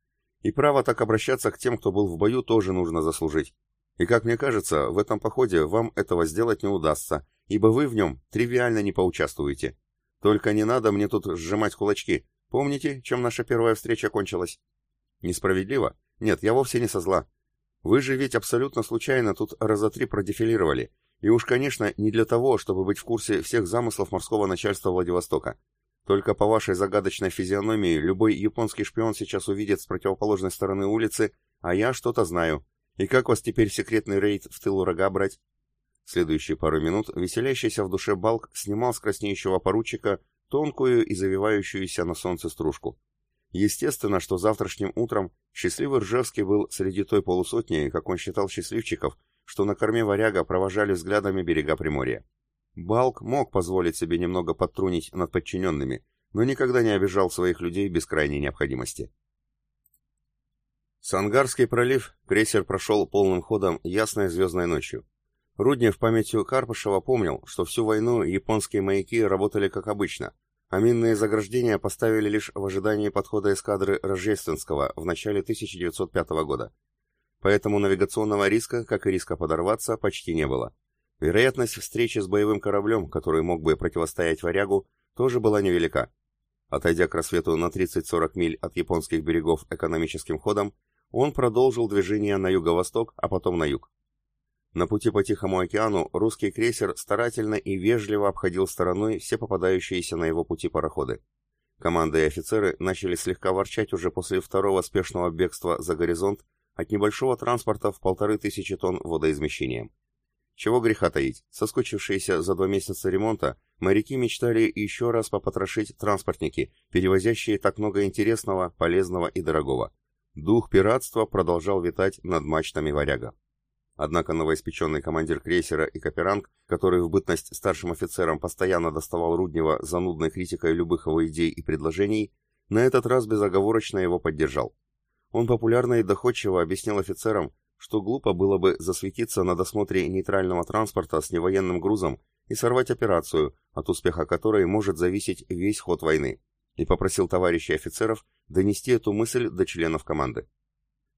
Speaker 1: И право так обращаться к тем, кто был в бою, тоже нужно заслужить. И, как мне кажется, в этом походе вам этого сделать не удастся, ибо вы в нем тривиально не поучаствуете. Только не надо мне тут сжимать кулачки. Помните, чем наша первая встреча кончилась? Несправедливо? Нет, я вовсе не со зла. Вы же ведь абсолютно случайно тут раза три продефилировали. И уж, конечно, не для того, чтобы быть в курсе всех замыслов морского начальства Владивостока. Только по вашей загадочной физиономии любой японский шпион сейчас увидит с противоположной стороны улицы, а я что-то знаю, и как вас теперь секретный рейд в тыл врага брать? Следующие пару минут веселящийся в душе Балк снимал с краснеющего поручика тонкую и завивающуюся на солнце стружку. Естественно, что завтрашним утром счастливый Ржевский был среди той полусотни, как он считал счастливчиков, что на корме варяга провожали взглядами берега Приморья. Балк мог позволить себе немного подтрунить над подчиненными, но никогда не обижал своих людей без крайней необходимости. Сангарский пролив крейсер прошел полным ходом ясной звездной ночью. Руднев памятью Карпышева помнил, что всю войну японские маяки работали как обычно, а минные заграждения поставили лишь в ожидании подхода эскадры Рождественского в начале 1905 года. Поэтому навигационного риска, как и риска подорваться, почти не было. Вероятность встречи с боевым кораблем, который мог бы противостоять «Варягу», тоже была невелика. Отойдя к рассвету на 30-40 миль от японских берегов экономическим ходом, он продолжил движение на юго-восток, а потом на юг. На пути по Тихому океану русский крейсер старательно и вежливо обходил стороной все попадающиеся на его пути пароходы. Команды и офицеры начали слегка ворчать уже после второго спешного бегства за горизонт от небольшого транспорта в полторы тысячи тонн водоизмещением. Чего греха таить, соскучившиеся за два месяца ремонта, моряки мечтали еще раз попотрошить транспортники, перевозящие так много интересного, полезного и дорогого. Дух пиратства продолжал витать над мачтами «Варяга». Однако новоиспеченный командир крейсера и Каперанг, который в бытность старшим офицером постоянно доставал Руднева занудной критикой любых его идей и предложений, на этот раз безоговорочно его поддержал. Он популярно и доходчиво объяснил офицерам, что глупо было бы засветиться на досмотре нейтрального транспорта с невоенным грузом и сорвать операцию, от успеха которой может зависеть весь ход войны и попросил товарищей офицеров донести эту мысль до членов команды.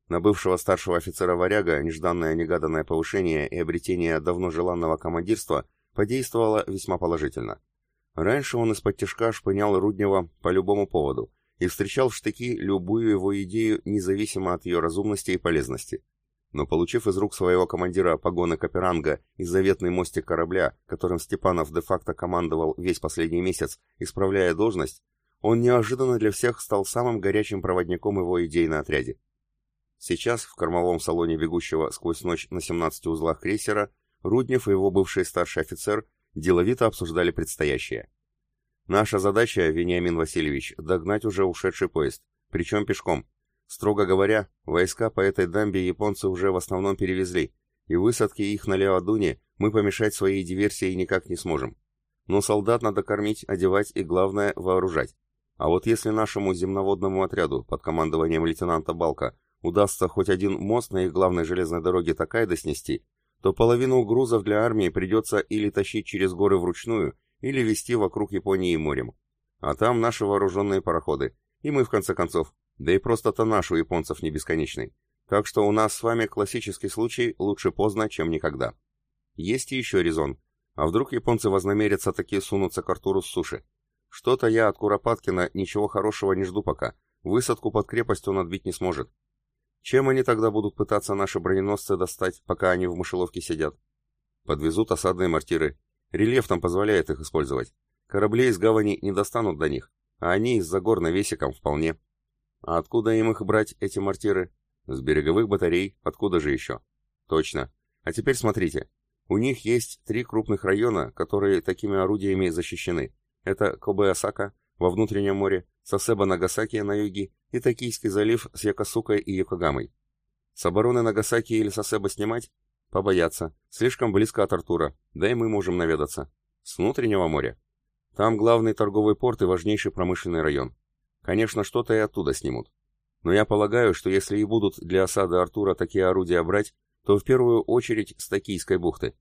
Speaker 1: На бывшего старшего офицера «Варяга» нежданное-негаданное повышение и обретение давно желанного командирства подействовало весьма положительно. Раньше он из-под тяжка шпынял Руднева по любому поводу и встречал в штыки любую его идею независимо от ее разумности и полезности. Но получив из рук своего командира погоны Каперанга и заветный мостик корабля, которым Степанов де-факто командовал весь последний месяц, исправляя должность, он неожиданно для всех стал самым горячим проводником его идей на отряде. Сейчас в кормовом салоне бегущего сквозь ночь на 17 узлах крейсера Руднев и его бывший старший офицер деловито обсуждали предстоящее. Наша задача, Вениамин Васильевич, догнать уже ушедший поезд, причем пешком. Строго говоря, войска по этой дамбе японцы уже в основном перевезли, и высадки их на Леодуне мы помешать своей диверсии никак не сможем. Но солдат надо кормить, одевать и, главное, вооружать. А вот если нашему земноводному отряду под командованием лейтенанта Балка удастся хоть один мост на их главной железной дороге Такайда снести, то половину грузов для армии придется или тащить через горы вручную, или вести вокруг Японии морем. А там наши вооруженные пароходы, и мы в конце концов, да и просто-то наш у японцев не бесконечный. Так что у нас с вами классический случай лучше поздно, чем никогда. Есть и еще резон. А вдруг японцы вознамерятся таки сунуться к Артуру с суши? Что-то я от Куропаткина ничего хорошего не жду пока. Высадку под крепость он отбить не сможет. Чем они тогда будут пытаться наши броненосцы достать, пока они в мышеловке сидят? Подвезут осадные мортиры. Рельеф там позволяет их использовать. Корабли из гавани не достанут до них, а они из-за гор навесиком вполне. А откуда им их брать, эти мортиры? С береговых батарей, откуда же еще? Точно. А теперь смотрите. У них есть три крупных района, которые такими орудиями защищены. Это Кобе-Осака во внутреннем море, Сосеба Нагасаки на юге и Токийский залив с Якосукой и Йокогамой. С обороны Нагасаки или Сосеба снимать? Побояться. Слишком близко от Артура, да и мы можем наведаться. С внутреннего моря. Там главный торговый порт и важнейший промышленный район. Конечно, что-то и оттуда снимут. Но я полагаю, что если и будут для осады Артура такие орудия брать, то в первую очередь с Токийской бухты.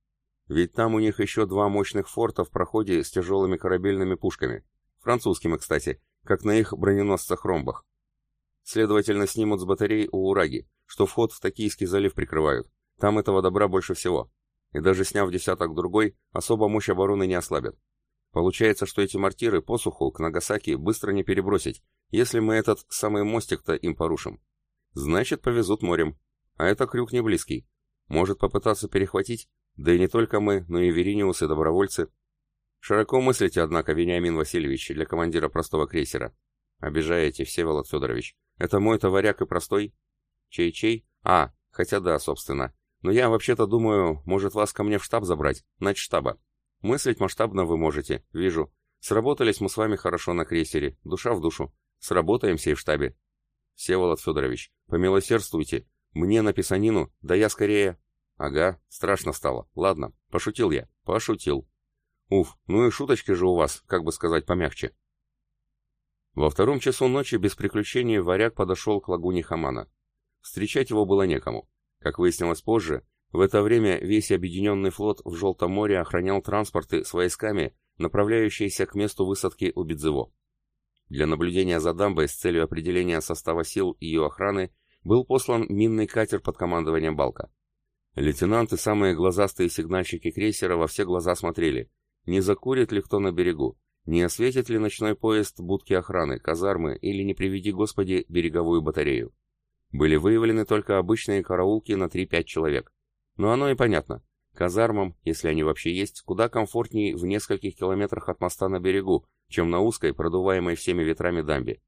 Speaker 1: Ведь там у них еще два мощных форта в проходе с тяжелыми корабельными пушками. Французскими, кстати, как на их броненосцах-ромбах. Следовательно, снимут с батарей у Ураги, что вход в Токийский залив прикрывают. Там этого добра больше всего. И даже сняв десяток другой, особо мощь обороны не ослабят. Получается, что эти мортиры посуху к Нагасаки быстро не перебросить, если мы этот самый мостик-то им порушим. Значит, повезут морем. А это крюк не близкий. Может попытаться перехватить? Да и не только мы, но и Вериниус добровольцы. Широко мыслите, однако, Вениамин Васильевич, для командира простого крейсера. Обижаете, Всеволод Федорович. Это мой товаряк и простой? Чей-чей? А, хотя да, собственно. Но я вообще-то думаю, может вас ко мне в штаб забрать, штаба. Мыслить масштабно вы можете, вижу. Сработались мы с вами хорошо на крейсере, душа в душу. Сработаемся и в штабе. Всеволод Федорович, помилосердствуйте. Мне на писанину, да я скорее... Ага, страшно стало. Ладно, пошутил я, пошутил. Уф, ну и шуточки же у вас, как бы сказать, помягче. Во втором часу ночи без приключений варяг подошел к лагуне Хамана. Встречать его было некому. Как выяснилось позже, в это время весь объединенный флот в Желтом море охранял транспорты с войсками, направляющиеся к месту высадки у Бедзево. Для наблюдения за дамбой с целью определения состава сил и ее охраны был послан минный катер под командованием Балка. Лейтенанты, самые глазастые сигнальщики крейсера, во все глаза смотрели, не закурит ли кто на берегу? Не осветит ли ночной поезд будки охраны, казармы или, не приведи Господи, береговую батарею? Были выявлены только обычные караулки на 3-5 человек. Но оно и понятно. Казармам, если они вообще есть, куда комфортнее в нескольких километрах от моста на берегу, чем на узкой, продуваемой всеми ветрами дамбе.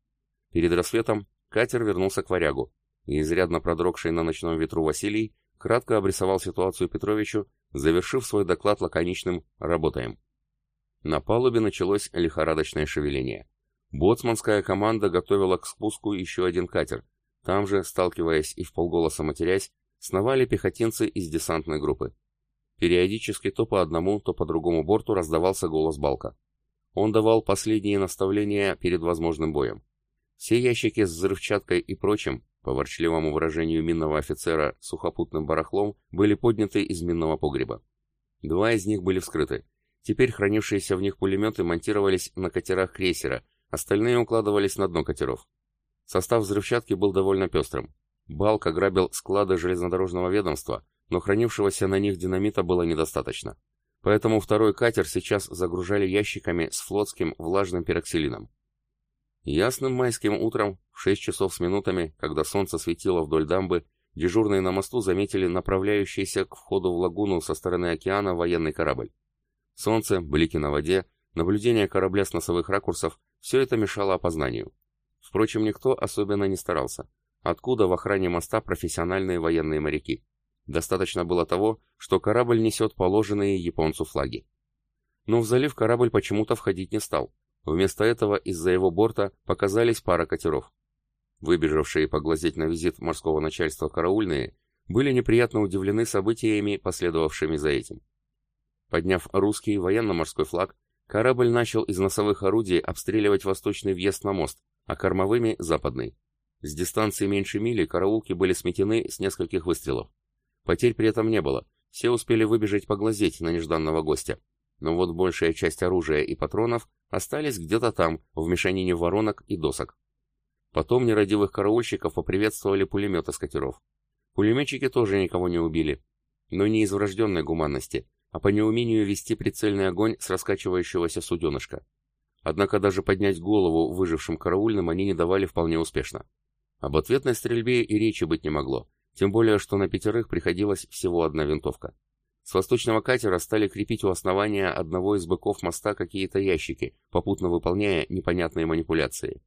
Speaker 1: Перед рассветом катер вернулся к варягу, и изрядно продрогший на ночном ветру Василий кратко обрисовал ситуацию Петровичу, завершив свой доклад лаконичным «работаем». На палубе началось лихорадочное шевеление. Боцманская команда готовила к спуску еще один катер. Там же, сталкиваясь и вполголоса матерясь, сновали пехотинцы из десантной группы. Периодически то по одному, то по другому борту раздавался голос Балка. Он давал последние наставления перед возможным боем. Все ящики с взрывчаткой и прочим по ворчливому выражению минного офицера, сухопутным барахлом были подняты из минного погреба. Два из них были вскрыты. Теперь хранившиеся в них пулеметы монтировались на катерах крейсера, остальные укладывались на дно катеров. Состав взрывчатки был довольно пестрым. Балк ограбил склады железнодорожного ведомства, но хранившегося на них динамита было недостаточно. Поэтому второй катер сейчас загружали ящиками с флотским влажным пероксилином. Ясным майским утром, в 6 часов с минутами, когда солнце светило вдоль дамбы, дежурные на мосту заметили направляющийся к входу в лагуну со стороны океана военный корабль. Солнце, блики на воде, наблюдение корабля с носовых ракурсов – все это мешало опознанию. Впрочем, никто особенно не старался. Откуда в охране моста профессиональные военные моряки? Достаточно было того, что корабль несет положенные японцу флаги. Но в залив корабль почему-то входить не стал. Вместо этого из-за его борта показались пара катеров. Выбежавшие поглазеть на визит морского начальства караульные были неприятно удивлены событиями, последовавшими за этим. Подняв русский военно-морской флаг, корабль начал из носовых орудий обстреливать восточный въезд на мост, а кормовыми — западный. С дистанции меньше мили караулки были сметены с нескольких выстрелов. Потерь при этом не было, все успели выбежать поглазеть на нежданного гостя но вот большая часть оружия и патронов остались где-то там, в мешанине воронок и досок. Потом нерадивых караульщиков поприветствовали пулеметы с катеров.
Speaker 2: Пулеметчики тоже никого не убили, но не из врожденной гуманности, а по неумению вести прицельный огонь с раскачивающегося суденышка. Однако даже поднять голову выжившим караульным они не давали вполне успешно. Об ответной стрельбе и речи быть не могло, тем более, что на пятерых приходилась всего одна винтовка. С восточного катера стали крепить у основания одного из быков моста какие-то ящики, попутно выполняя непонятные манипуляции.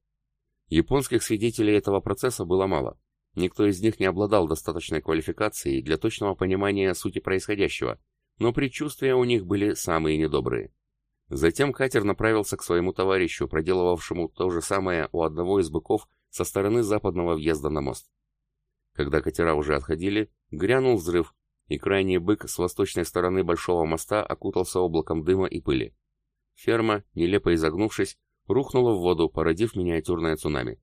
Speaker 2: Японских свидетелей этого процесса было мало. Никто из них не обладал достаточной квалификацией для точного понимания сути происходящего, но предчувствия у них были самые недобрые. Затем катер направился к своему товарищу, проделывавшему то же самое у одного из быков со стороны западного въезда на мост. Когда катера уже отходили, грянул взрыв, и крайний бык с восточной стороны большого моста окутался облаком дыма и пыли. Ферма, нелепо изогнувшись, рухнула в воду, породив миниатюрное цунами.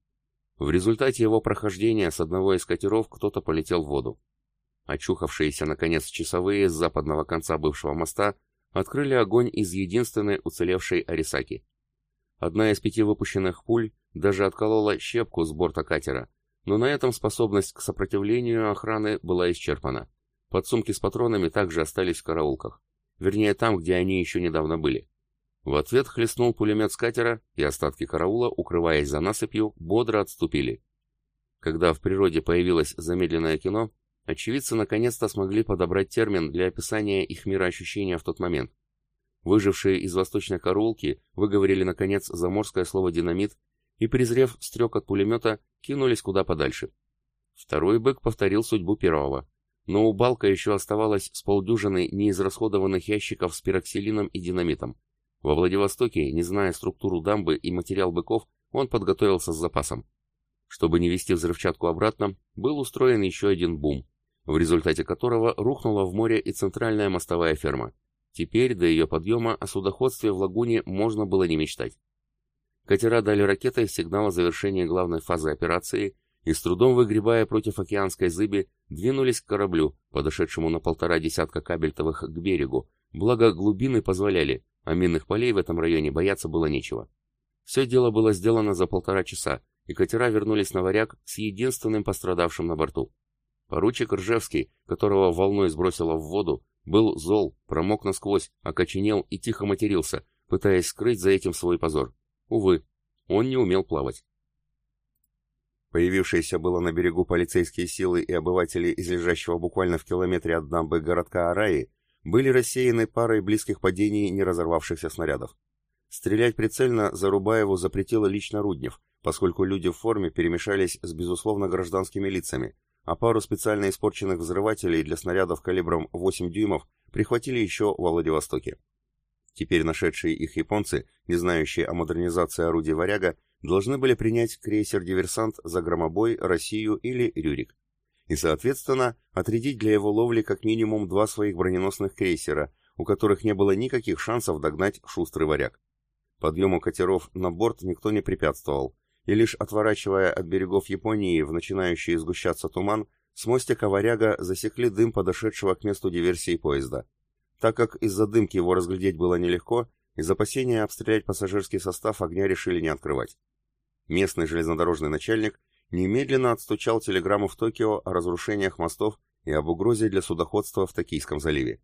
Speaker 2: В результате его прохождения с одного из катеров кто-то полетел в воду. Очухавшиеся, наконец, часовые с западного конца бывшего моста открыли огонь из единственной уцелевшей Арисаки. Одна из пяти выпущенных пуль даже отколола щепку с борта катера, но на этом способность к сопротивлению охраны была исчерпана. Подсумки с патронами также остались в караулках. Вернее, там, где они еще недавно были. В ответ хлестнул пулемет с катера, и остатки караула, укрываясь за насыпью, бодро отступили. Когда в природе появилось замедленное кино, очевидцы наконец-то смогли подобрать термин для описания их мироощущения в тот момент. Выжившие из восточной караулки выговорили наконец заморское слово «динамит» и, презрев стрек от пулемета, кинулись куда подальше. Второй бык повторил судьбу первого но у Балка еще оставалось с полдюжины неизрасходованных ящиков с пироксилином и динамитом. Во Владивостоке, не зная структуру дамбы и материал быков, он подготовился с запасом. Чтобы не вести взрывчатку обратно, был устроен еще один бум, в результате которого рухнула в море и центральная мостовая ферма. Теперь до ее подъема о судоходстве в лагуне можно было не мечтать. Катера дали ракетой сигнал о завершении главной фазы операции и с трудом выгребая против океанской зыби, двинулись к кораблю, подошедшему на полтора десятка кабельтовых к берегу, благо глубины позволяли, а минных полей в этом районе бояться было нечего. Все дело было сделано за полтора часа, и катера вернулись на варяг с единственным пострадавшим на борту. Поручик Ржевский, которого волной сбросило в воду, был зол, промок насквозь, окоченел и тихо матерился, пытаясь скрыть за этим свой позор. Увы, он не умел плавать.
Speaker 1: Появившиеся было на берегу полицейские силы и обыватели из лежащего буквально в километре от дамбы городка Араи были рассеяны парой близких падений не разорвавшихся снарядов. Стрелять прицельно Зарубаеву запретило лично Руднев, поскольку люди в форме перемешались с безусловно гражданскими лицами, а пару специально испорченных взрывателей для снарядов калибром 8 дюймов прихватили еще во Владивостоке. Теперь нашедшие их японцы, не знающие о модернизации орудий «Варяга», должны были принять крейсер-диверсант за громобой, Россию или Рюрик. И, соответственно, отрядить для его ловли как минимум два своих броненосных крейсера, у которых не было никаких шансов догнать шустрый варяг. Подъему катеров на борт никто не препятствовал, и лишь отворачивая от берегов Японии в начинающий сгущаться туман, с мостика варяга засекли дым подошедшего к месту диверсии поезда. Так как из-за дымки его разглядеть было нелегко, из опасения обстрелять пассажирский состав огня решили не открывать. Местный железнодорожный начальник немедленно отстучал телеграмму в Токио о разрушениях мостов и об угрозе для судоходства в Токийском заливе.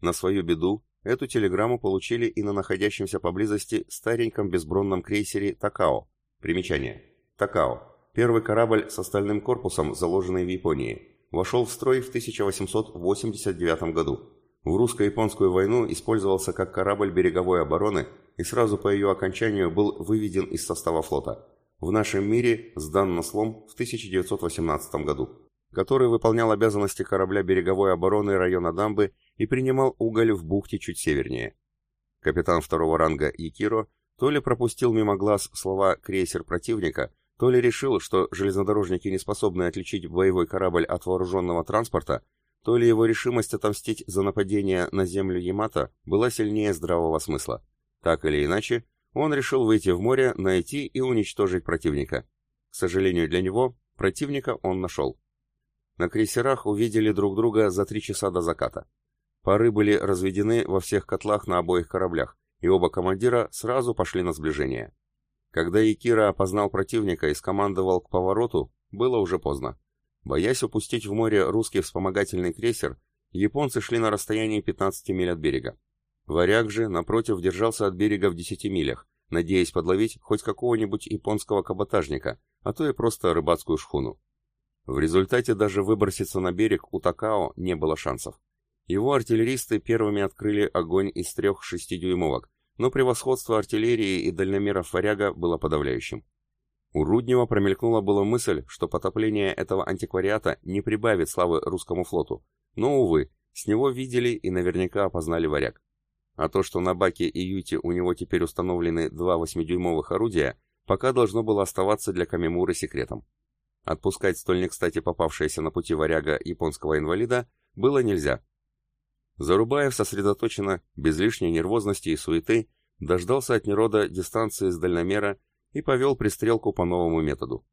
Speaker 1: На свою беду эту телеграмму получили и на находящемся поблизости стареньком безбронном крейсере «Такао». Примечание. «Такао» – первый корабль с остальным корпусом, заложенный в Японии. Вошел в строй в 1889 году. В русско-японскую войну использовался как корабль береговой обороны и сразу по ее окончанию был выведен из состава флота в нашем мире сдан на слом в 1918 году, который выполнял обязанности корабля береговой обороны района дамбы и принимал уголь в бухте чуть севернее. Капитан второго ранга Якиро то ли пропустил мимо глаз слова «крейсер противника», то ли решил, что железнодорожники не способны отличить боевой корабль от вооруженного транспорта, то ли его решимость отомстить за нападение на землю Ямато была сильнее здравого смысла. Так или иначе, он решил выйти в море, найти и уничтожить противника. К сожалению для него, противника он нашел. На крейсерах увидели друг друга за три часа до заката. Пары были разведены во всех котлах на обоих кораблях, и оба командира сразу пошли на сближение. Когда Икира опознал противника и скомандовал к повороту, было уже поздно. Боясь упустить в море русский вспомогательный крейсер, японцы шли на расстоянии 15 миль от берега. Варяг же, напротив, держался от берега в 10 милях, надеясь подловить хоть какого-нибудь японского каботажника, а то и просто рыбацкую шхуну. В результате даже выброситься на берег у Такао не было шансов. Его артиллеристы первыми открыли огонь из трех шестидюймовок, но превосходство артиллерии и дальномеров «Варяга» было подавляющим. У Руднева промелькнула была мысль, что потопление этого антиквариата не прибавит славы русскому флоту, но, увы, с него видели и наверняка опознали «Варяг». А то, что на баке и юте у него теперь установлены два восьмидюймовых орудия, пока должно было оставаться для Камимуры секретом. Отпускать столь не кстати попавшееся на пути варяга японского инвалида было нельзя. Зарубаев сосредоточенно, без лишней нервозности и суеты, дождался от нерода дистанции с дальномера и повел пристрелку по новому методу.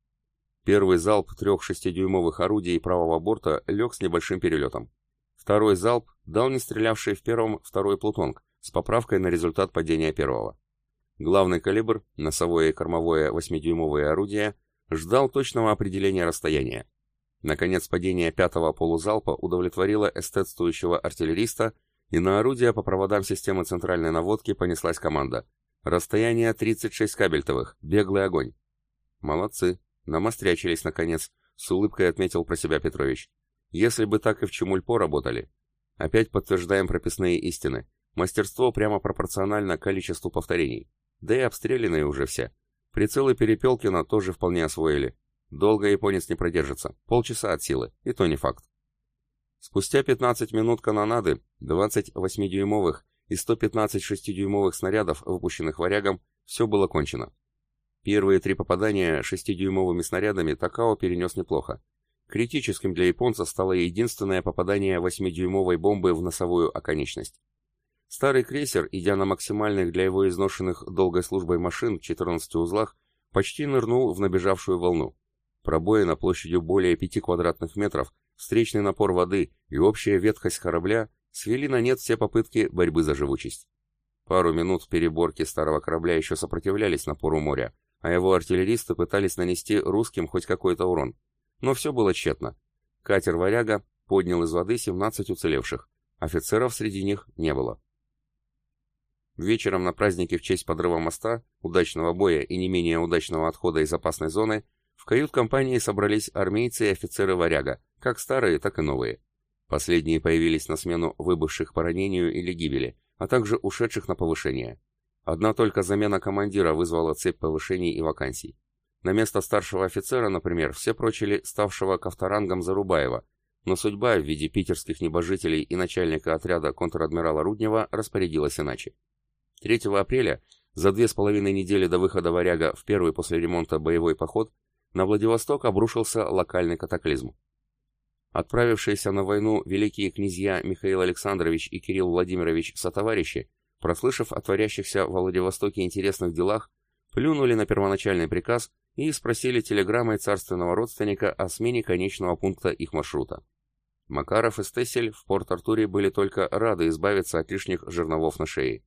Speaker 1: Первый залп трех шестидюймовых орудий правого борта лег с небольшим перелетом. Второй залп дал не стрелявший в первом второй плутонг с поправкой на результат падения первого. Главный калибр, носовое и кормовое восьмидюймовые орудия, ждал точного определения расстояния. Наконец падение пятого полузалпа удовлетворило эстетствующего артиллериста, и на орудие по проводам системы центральной наводки понеслась команда Расстояние 36 кабельтовых. Беглый огонь. Молодцы. Намострячились, наконец. С улыбкой отметил про себя Петрович. Если бы так и в Чемульпо работали. Опять подтверждаем прописные истины. Мастерство прямо пропорционально количеству повторений. Да и обстрелянные уже все. Прицелы Перепелкина тоже вполне освоили. Долго японец не продержится. Полчаса от силы. И то не факт. Спустя 15 минут канонады 28-дюймовых и 115 шестидюймовых снарядов, выпущенных варягом, все было кончено. Первые три попадания шестидюймовыми снарядами Такао перенес неплохо. Критическим для японца стало единственное попадание 8-дюймовой бомбы в носовую оконечность. Старый крейсер, идя на максимальных для его изношенных долгой службой машин 14 узлах, почти нырнул в набежавшую волну. Пробои на площадью более 5 квадратных метров, встречный напор воды и общая ветхость корабля свели на нет все попытки борьбы за живучесть. Пару минут переборки старого корабля еще сопротивлялись напору моря, а его артиллеристы пытались нанести русским хоть какой-то урон. Но все было тщетно. Катер «Варяга» поднял из воды 17 уцелевших. Офицеров среди них не было. Вечером на празднике в честь подрыва моста, удачного боя и не менее удачного отхода из опасной зоны, в кают-компании собрались армейцы и офицеры «Варяга», как старые, так и новые. Последние появились на смену выбывших по ранению или гибели, а также ушедших на повышение. Одна только замена командира вызвала цепь повышений и вакансий. На место старшего офицера, например, все прочили ставшего ковторангом Зарубаева, но судьба в виде питерских небожителей и начальника отряда контр-адмирала Руднева распорядилась иначе. 3 апреля, за две с половиной недели до выхода «Варяга» в первый после ремонта боевой поход, на Владивосток обрушился локальный катаклизм. Отправившиеся на войну великие князья Михаил Александрович и Кирилл Владимирович сотоварищи, прослышав о творящихся во Владивостоке интересных делах, плюнули на первоначальный приказ и спросили телеграммой царственного родственника о смене конечного пункта их маршрута. Макаров и Стессель в Порт-Артуре были только рады избавиться от лишних жерновов на шее.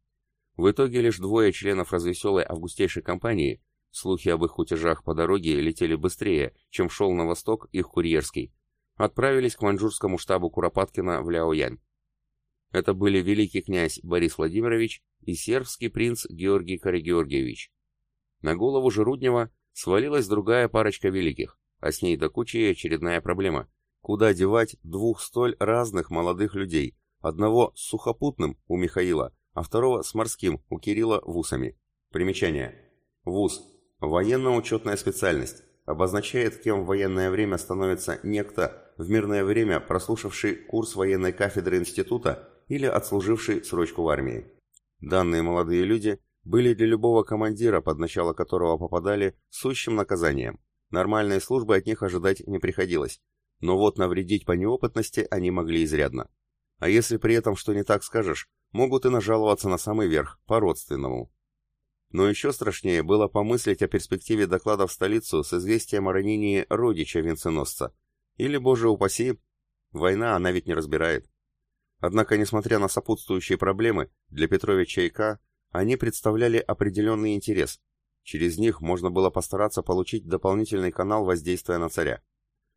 Speaker 1: В итоге лишь двое членов развеселой августейшей компании, слухи об их утяжах по дороге летели быстрее, чем шел на восток их курьерский, отправились к маньчжурскому штабу Куропаткина в Ляоянь. Это были великий князь Борис Владимирович и сербский принц Георгий Карагеоргиевич. На голову же Руднева свалилась другая парочка великих, а с ней до кучи очередная проблема. Куда девать двух столь разных молодых людей, одного с сухопутным у Михаила, а второго с морским у Кирилла вусами. Примечание. ВУЗ. Военно-учетная специальность обозначает, кем в военное время становится некто, в мирное время прослушавший курс военной кафедры института или отслуживший срочку в армии. Данные молодые люди были для любого командира, под начало которого попадали, сущим наказанием. Нормальной службы от них ожидать не приходилось, но вот навредить по неопытности они могли изрядно. А если при этом что не так скажешь, могут и нажаловаться на самый верх, по-родственному. Но еще страшнее было помыслить о перспективе доклада в столицу с известием о ранении родича венценосца. Или, боже упаси, война она ведь не разбирает. Однако, несмотря на сопутствующие проблемы, для Петровича и К. они представляли определенный интерес. Через них можно было постараться получить дополнительный канал воздействия на царя.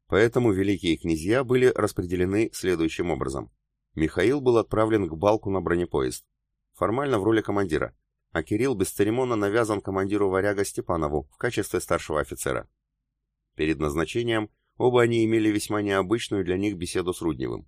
Speaker 1: Поэтому великие князья были распределены следующим образом. Михаил был отправлен к Балку на бронепоезд. Формально в роли командира, а Кирилл бесцеремонно навязан командиру варяга Степанову в качестве старшего офицера. Перед назначением оба они имели весьма необычную для них беседу с Рудневым.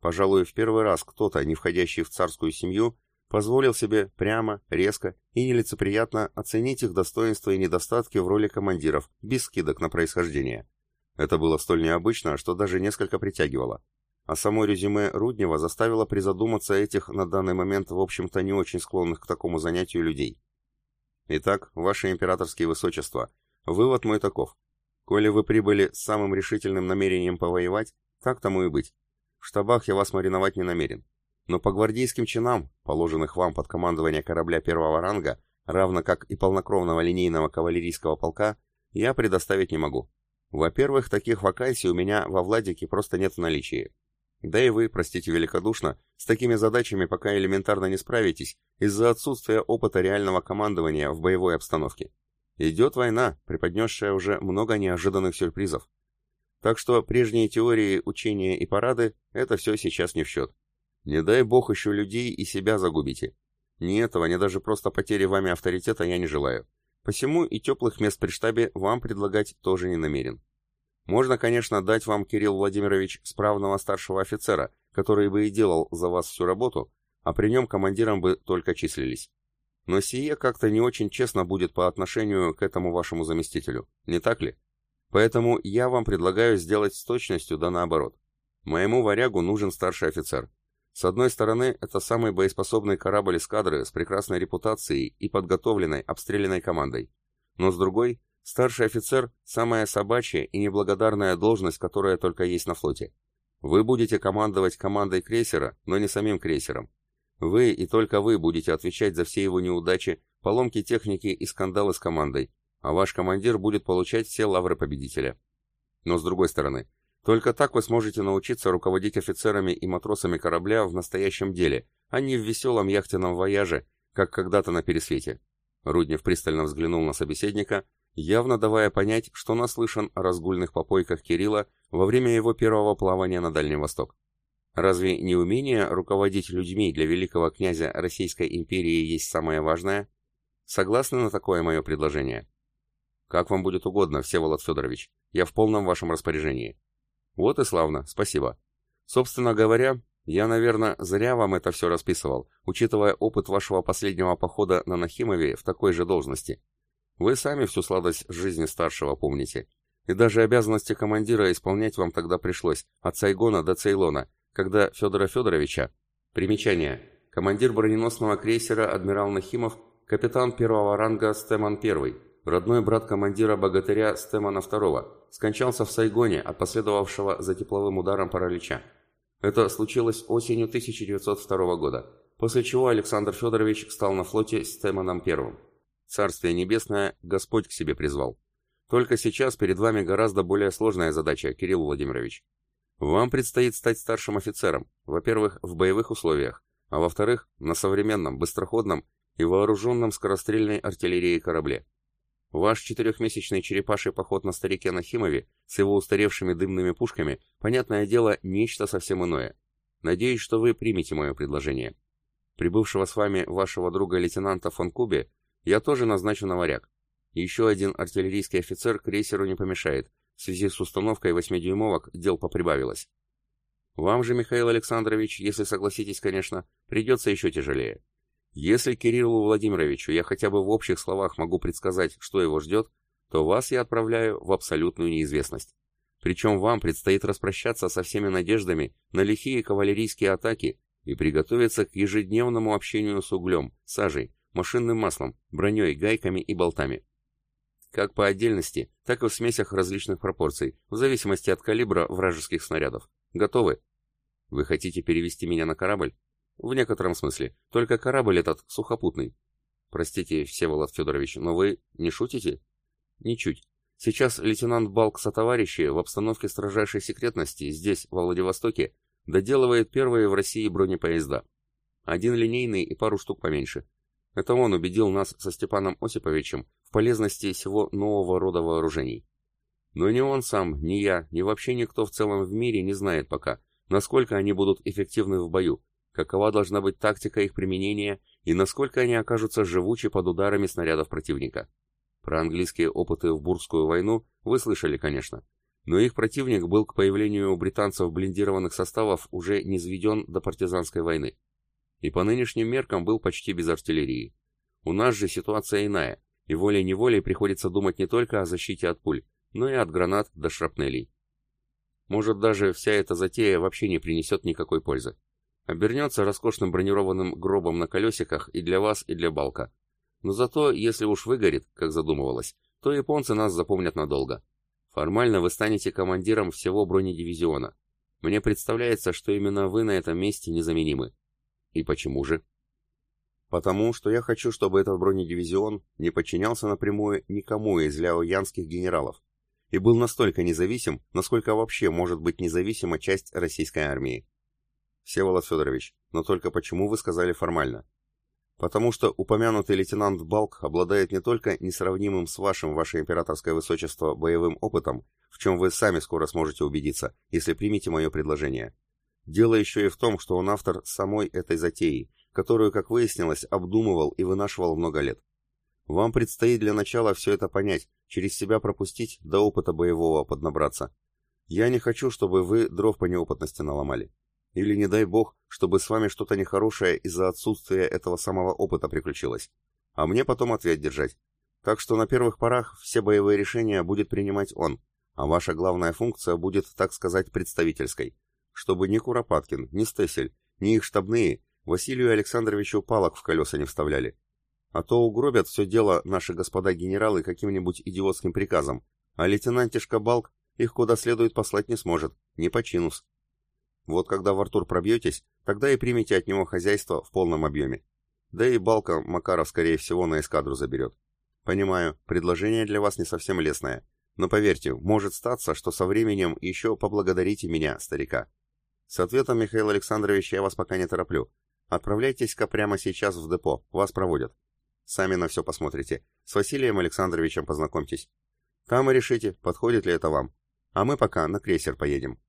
Speaker 1: Пожалуй, в первый раз кто-то, не входящий в царскую семью, позволил себе прямо, резко и нелицеприятно оценить их достоинства и недостатки в роли командиров, без скидок на происхождение. Это было столь необычно, что даже несколько притягивало. А само резюме Руднева заставило призадуматься этих на данный момент, в общем-то, не очень склонных к такому занятию людей. Итак, ваше императорские высочества, вывод мой таков. Коли вы прибыли с самым решительным намерением повоевать, так тому и быть. В штабах я вас мариновать не намерен. Но по гвардейским чинам, положенных вам под командование корабля первого ранга, равно как и полнокровного линейного кавалерийского полка, я предоставить не могу. Во-первых, таких вакансий у меня во Владике просто нет в наличии. Да и вы, простите великодушно, с такими задачами пока элементарно не справитесь из-за отсутствия опыта реального командования в боевой обстановке. Идет война, преподнесшая уже много неожиданных сюрпризов. Так что прежние теории, учения и парады – это все сейчас не в счет. Не дай бог еще людей и себя загубите. Ни этого, ни даже просто потери вами авторитета я не желаю. Посему и теплых мест при штабе вам предлагать тоже не намерен. Можно, конечно, дать вам, Кирилл Владимирович, справного старшего офицера, который бы и делал за вас всю работу, а при нем командиром бы только числились. Но сие как-то не очень честно будет по отношению к этому вашему заместителю, не так ли? Поэтому я вам предлагаю сделать с точностью да наоборот. Моему варягу нужен старший офицер. С одной стороны, это самый боеспособный корабль эскадры с прекрасной репутацией и подготовленной, обстрелянной командой. Но с другой, старший офицер – самая собачья и неблагодарная должность, которая только есть на флоте. Вы будете командовать командой крейсера, но не самим крейсером. Вы и только вы будете отвечать за все его неудачи, поломки техники и скандалы с командой, а ваш командир будет получать все лавры победителя. Но с другой стороны, только так вы сможете научиться руководить офицерами и матросами корабля в настоящем деле, а не в веселом яхтенном вояже, как когда-то на пересвете. Руднев пристально взглянул на собеседника, явно давая понять, что наслышан о разгульных попойках Кирилла во время его первого плавания на Дальний Восток. Разве не умение руководить людьми для великого князя Российской империи есть самое важное? Согласны на такое мое предложение? Как вам будет угодно, Всеволод Федорович. Я в полном вашем распоряжении. Вот и славно, спасибо. Собственно говоря, я, наверное, зря вам это все расписывал, учитывая опыт вашего последнего похода на Нахимове в такой же должности. Вы сами всю сладость жизни старшего помните. И даже обязанности командира исполнять вам тогда пришлось, от Сайгона до Цейлона, когда Федора Федоровича... Примечание. Командир броненосного крейсера адмирал Нахимов, капитан первого ранга Стеман I, родной брат командира богатыря Стемана II, скончался в Сайгоне от последовавшего за тепловым ударом паралича. Это случилось осенью 1902 года, после чего Александр Федорович стал на флоте Стеманом I. Царствие Небесное Господь к себе призвал. Только сейчас перед вами гораздо более сложная задача, Кирилл Владимирович. Вам предстоит стать старшим офицером, во-первых, в боевых условиях, а во-вторых, на современном, быстроходном и вооруженном скорострельной артиллерией корабле. Ваш четырехмесячный черепаший поход на старике Нахимове с его устаревшими дымными пушками, понятное дело, нечто совсем иное. Надеюсь, что вы примете мое предложение. Прибывшего с вами вашего друга лейтенанта фон Кубе я тоже назначу на варяг. Еще один артиллерийский офицер крейсеру не помешает. В связи с установкой восьмидюймовок дел поприбавилось. Вам же, Михаил Александрович, если согласитесь, конечно, придется еще тяжелее. Если Кириллу Владимировичу я хотя бы в общих словах могу предсказать, что его ждет, то вас я отправляю в абсолютную неизвестность. Причем вам предстоит распрощаться со всеми надеждами на лихие кавалерийские атаки и приготовиться к ежедневному общению с углем, сажей, машинным маслом, броней, гайками и болтами. Как по отдельности, так и в смесях различных пропорций, в зависимости от калибра вражеских снарядов. Готовы? Вы хотите перевести меня на корабль? В некотором смысле. Только корабль этот сухопутный. Простите, Всеволод Федорович, но вы не шутите? Ничуть. Сейчас лейтенант Балк со товарищи в обстановке строжайшей секретности здесь, во Владивостоке, доделывает первые в России бронепоезда. Один линейный и пару штук поменьше. Это он убедил нас со Степаном Осиповичем в полезности всего нового рода вооружений.
Speaker 2: Но ни он сам, ни я, ни вообще никто в целом в мире не знает пока, насколько они будут эффективны в бою, какова должна быть тактика их применения и насколько они окажутся живучи под ударами снарядов противника. Про английские опыты в Бурскую войну вы слышали, конечно, но их противник был к появлению британцев блиндированных составов уже низведен до партизанской войны. И по нынешним меркам был почти без артиллерии. У нас же ситуация иная, и волей-неволей приходится думать не только о защите от пуль, но и от гранат до шрапнелей. Может, даже вся эта затея вообще не принесет никакой пользы. Обернется роскошным бронированным гробом на колесиках и для вас, и для Балка. Но зато, если уж выгорит, как задумывалось, то японцы нас запомнят надолго. Формально вы станете командиром всего бронедивизиона. Мне представляется, что именно вы на этом месте незаменимы. И почему же?
Speaker 1: Потому что я хочу, чтобы этот бронедивизион не подчинялся напрямую никому из ляоянских генералов и был настолько независим, насколько вообще может быть независима часть российской армии. Всеволод Федорович, но только почему вы сказали формально? Потому что упомянутый лейтенант Балк обладает не только несравнимым с вашим, ваше императорское высочество, боевым опытом, в чем вы сами скоро сможете убедиться, если примете мое предложение. Дело еще и в том, что он автор самой этой затеи, которую, как выяснилось, обдумывал и вынашивал много лет. Вам предстоит для начала все это понять, через себя пропустить, до опыта боевого поднабраться. Я не хочу, чтобы вы дров по неопытности наломали. Или, не дай бог, чтобы с вами что-то нехорошее из-за отсутствия этого самого опыта приключилось. А мне потом ответ держать. Так что на первых порах все боевые решения будет принимать он, а ваша главная функция будет, так сказать, представительской. Чтобы ни Куропаткин, ни Стесель, ни их штабные Василию Александровичу палок в колеса не вставляли. А то угробят все дело наши господа генералы каким-нибудь идиотским приказом, а лейтенантишка Балк их куда следует послать не сможет, не по чинус. Вот когда в Артур пробьетесь, тогда и примите от него хозяйство в полном объеме. Да и Балка Макаров, скорее всего, на эскадру заберет. Понимаю, предложение для вас не совсем лестное. Но поверьте, может статься, что со временем еще поблагодарите меня, старика. С ответом, Михаил Александрович, я вас пока не тороплю. Отправляйтесь-ка прямо сейчас в депо, вас проводят. Сами на все посмотрите. С Василием Александровичем познакомьтесь. Там и решите, подходит ли это вам. А мы пока на крейсер поедем.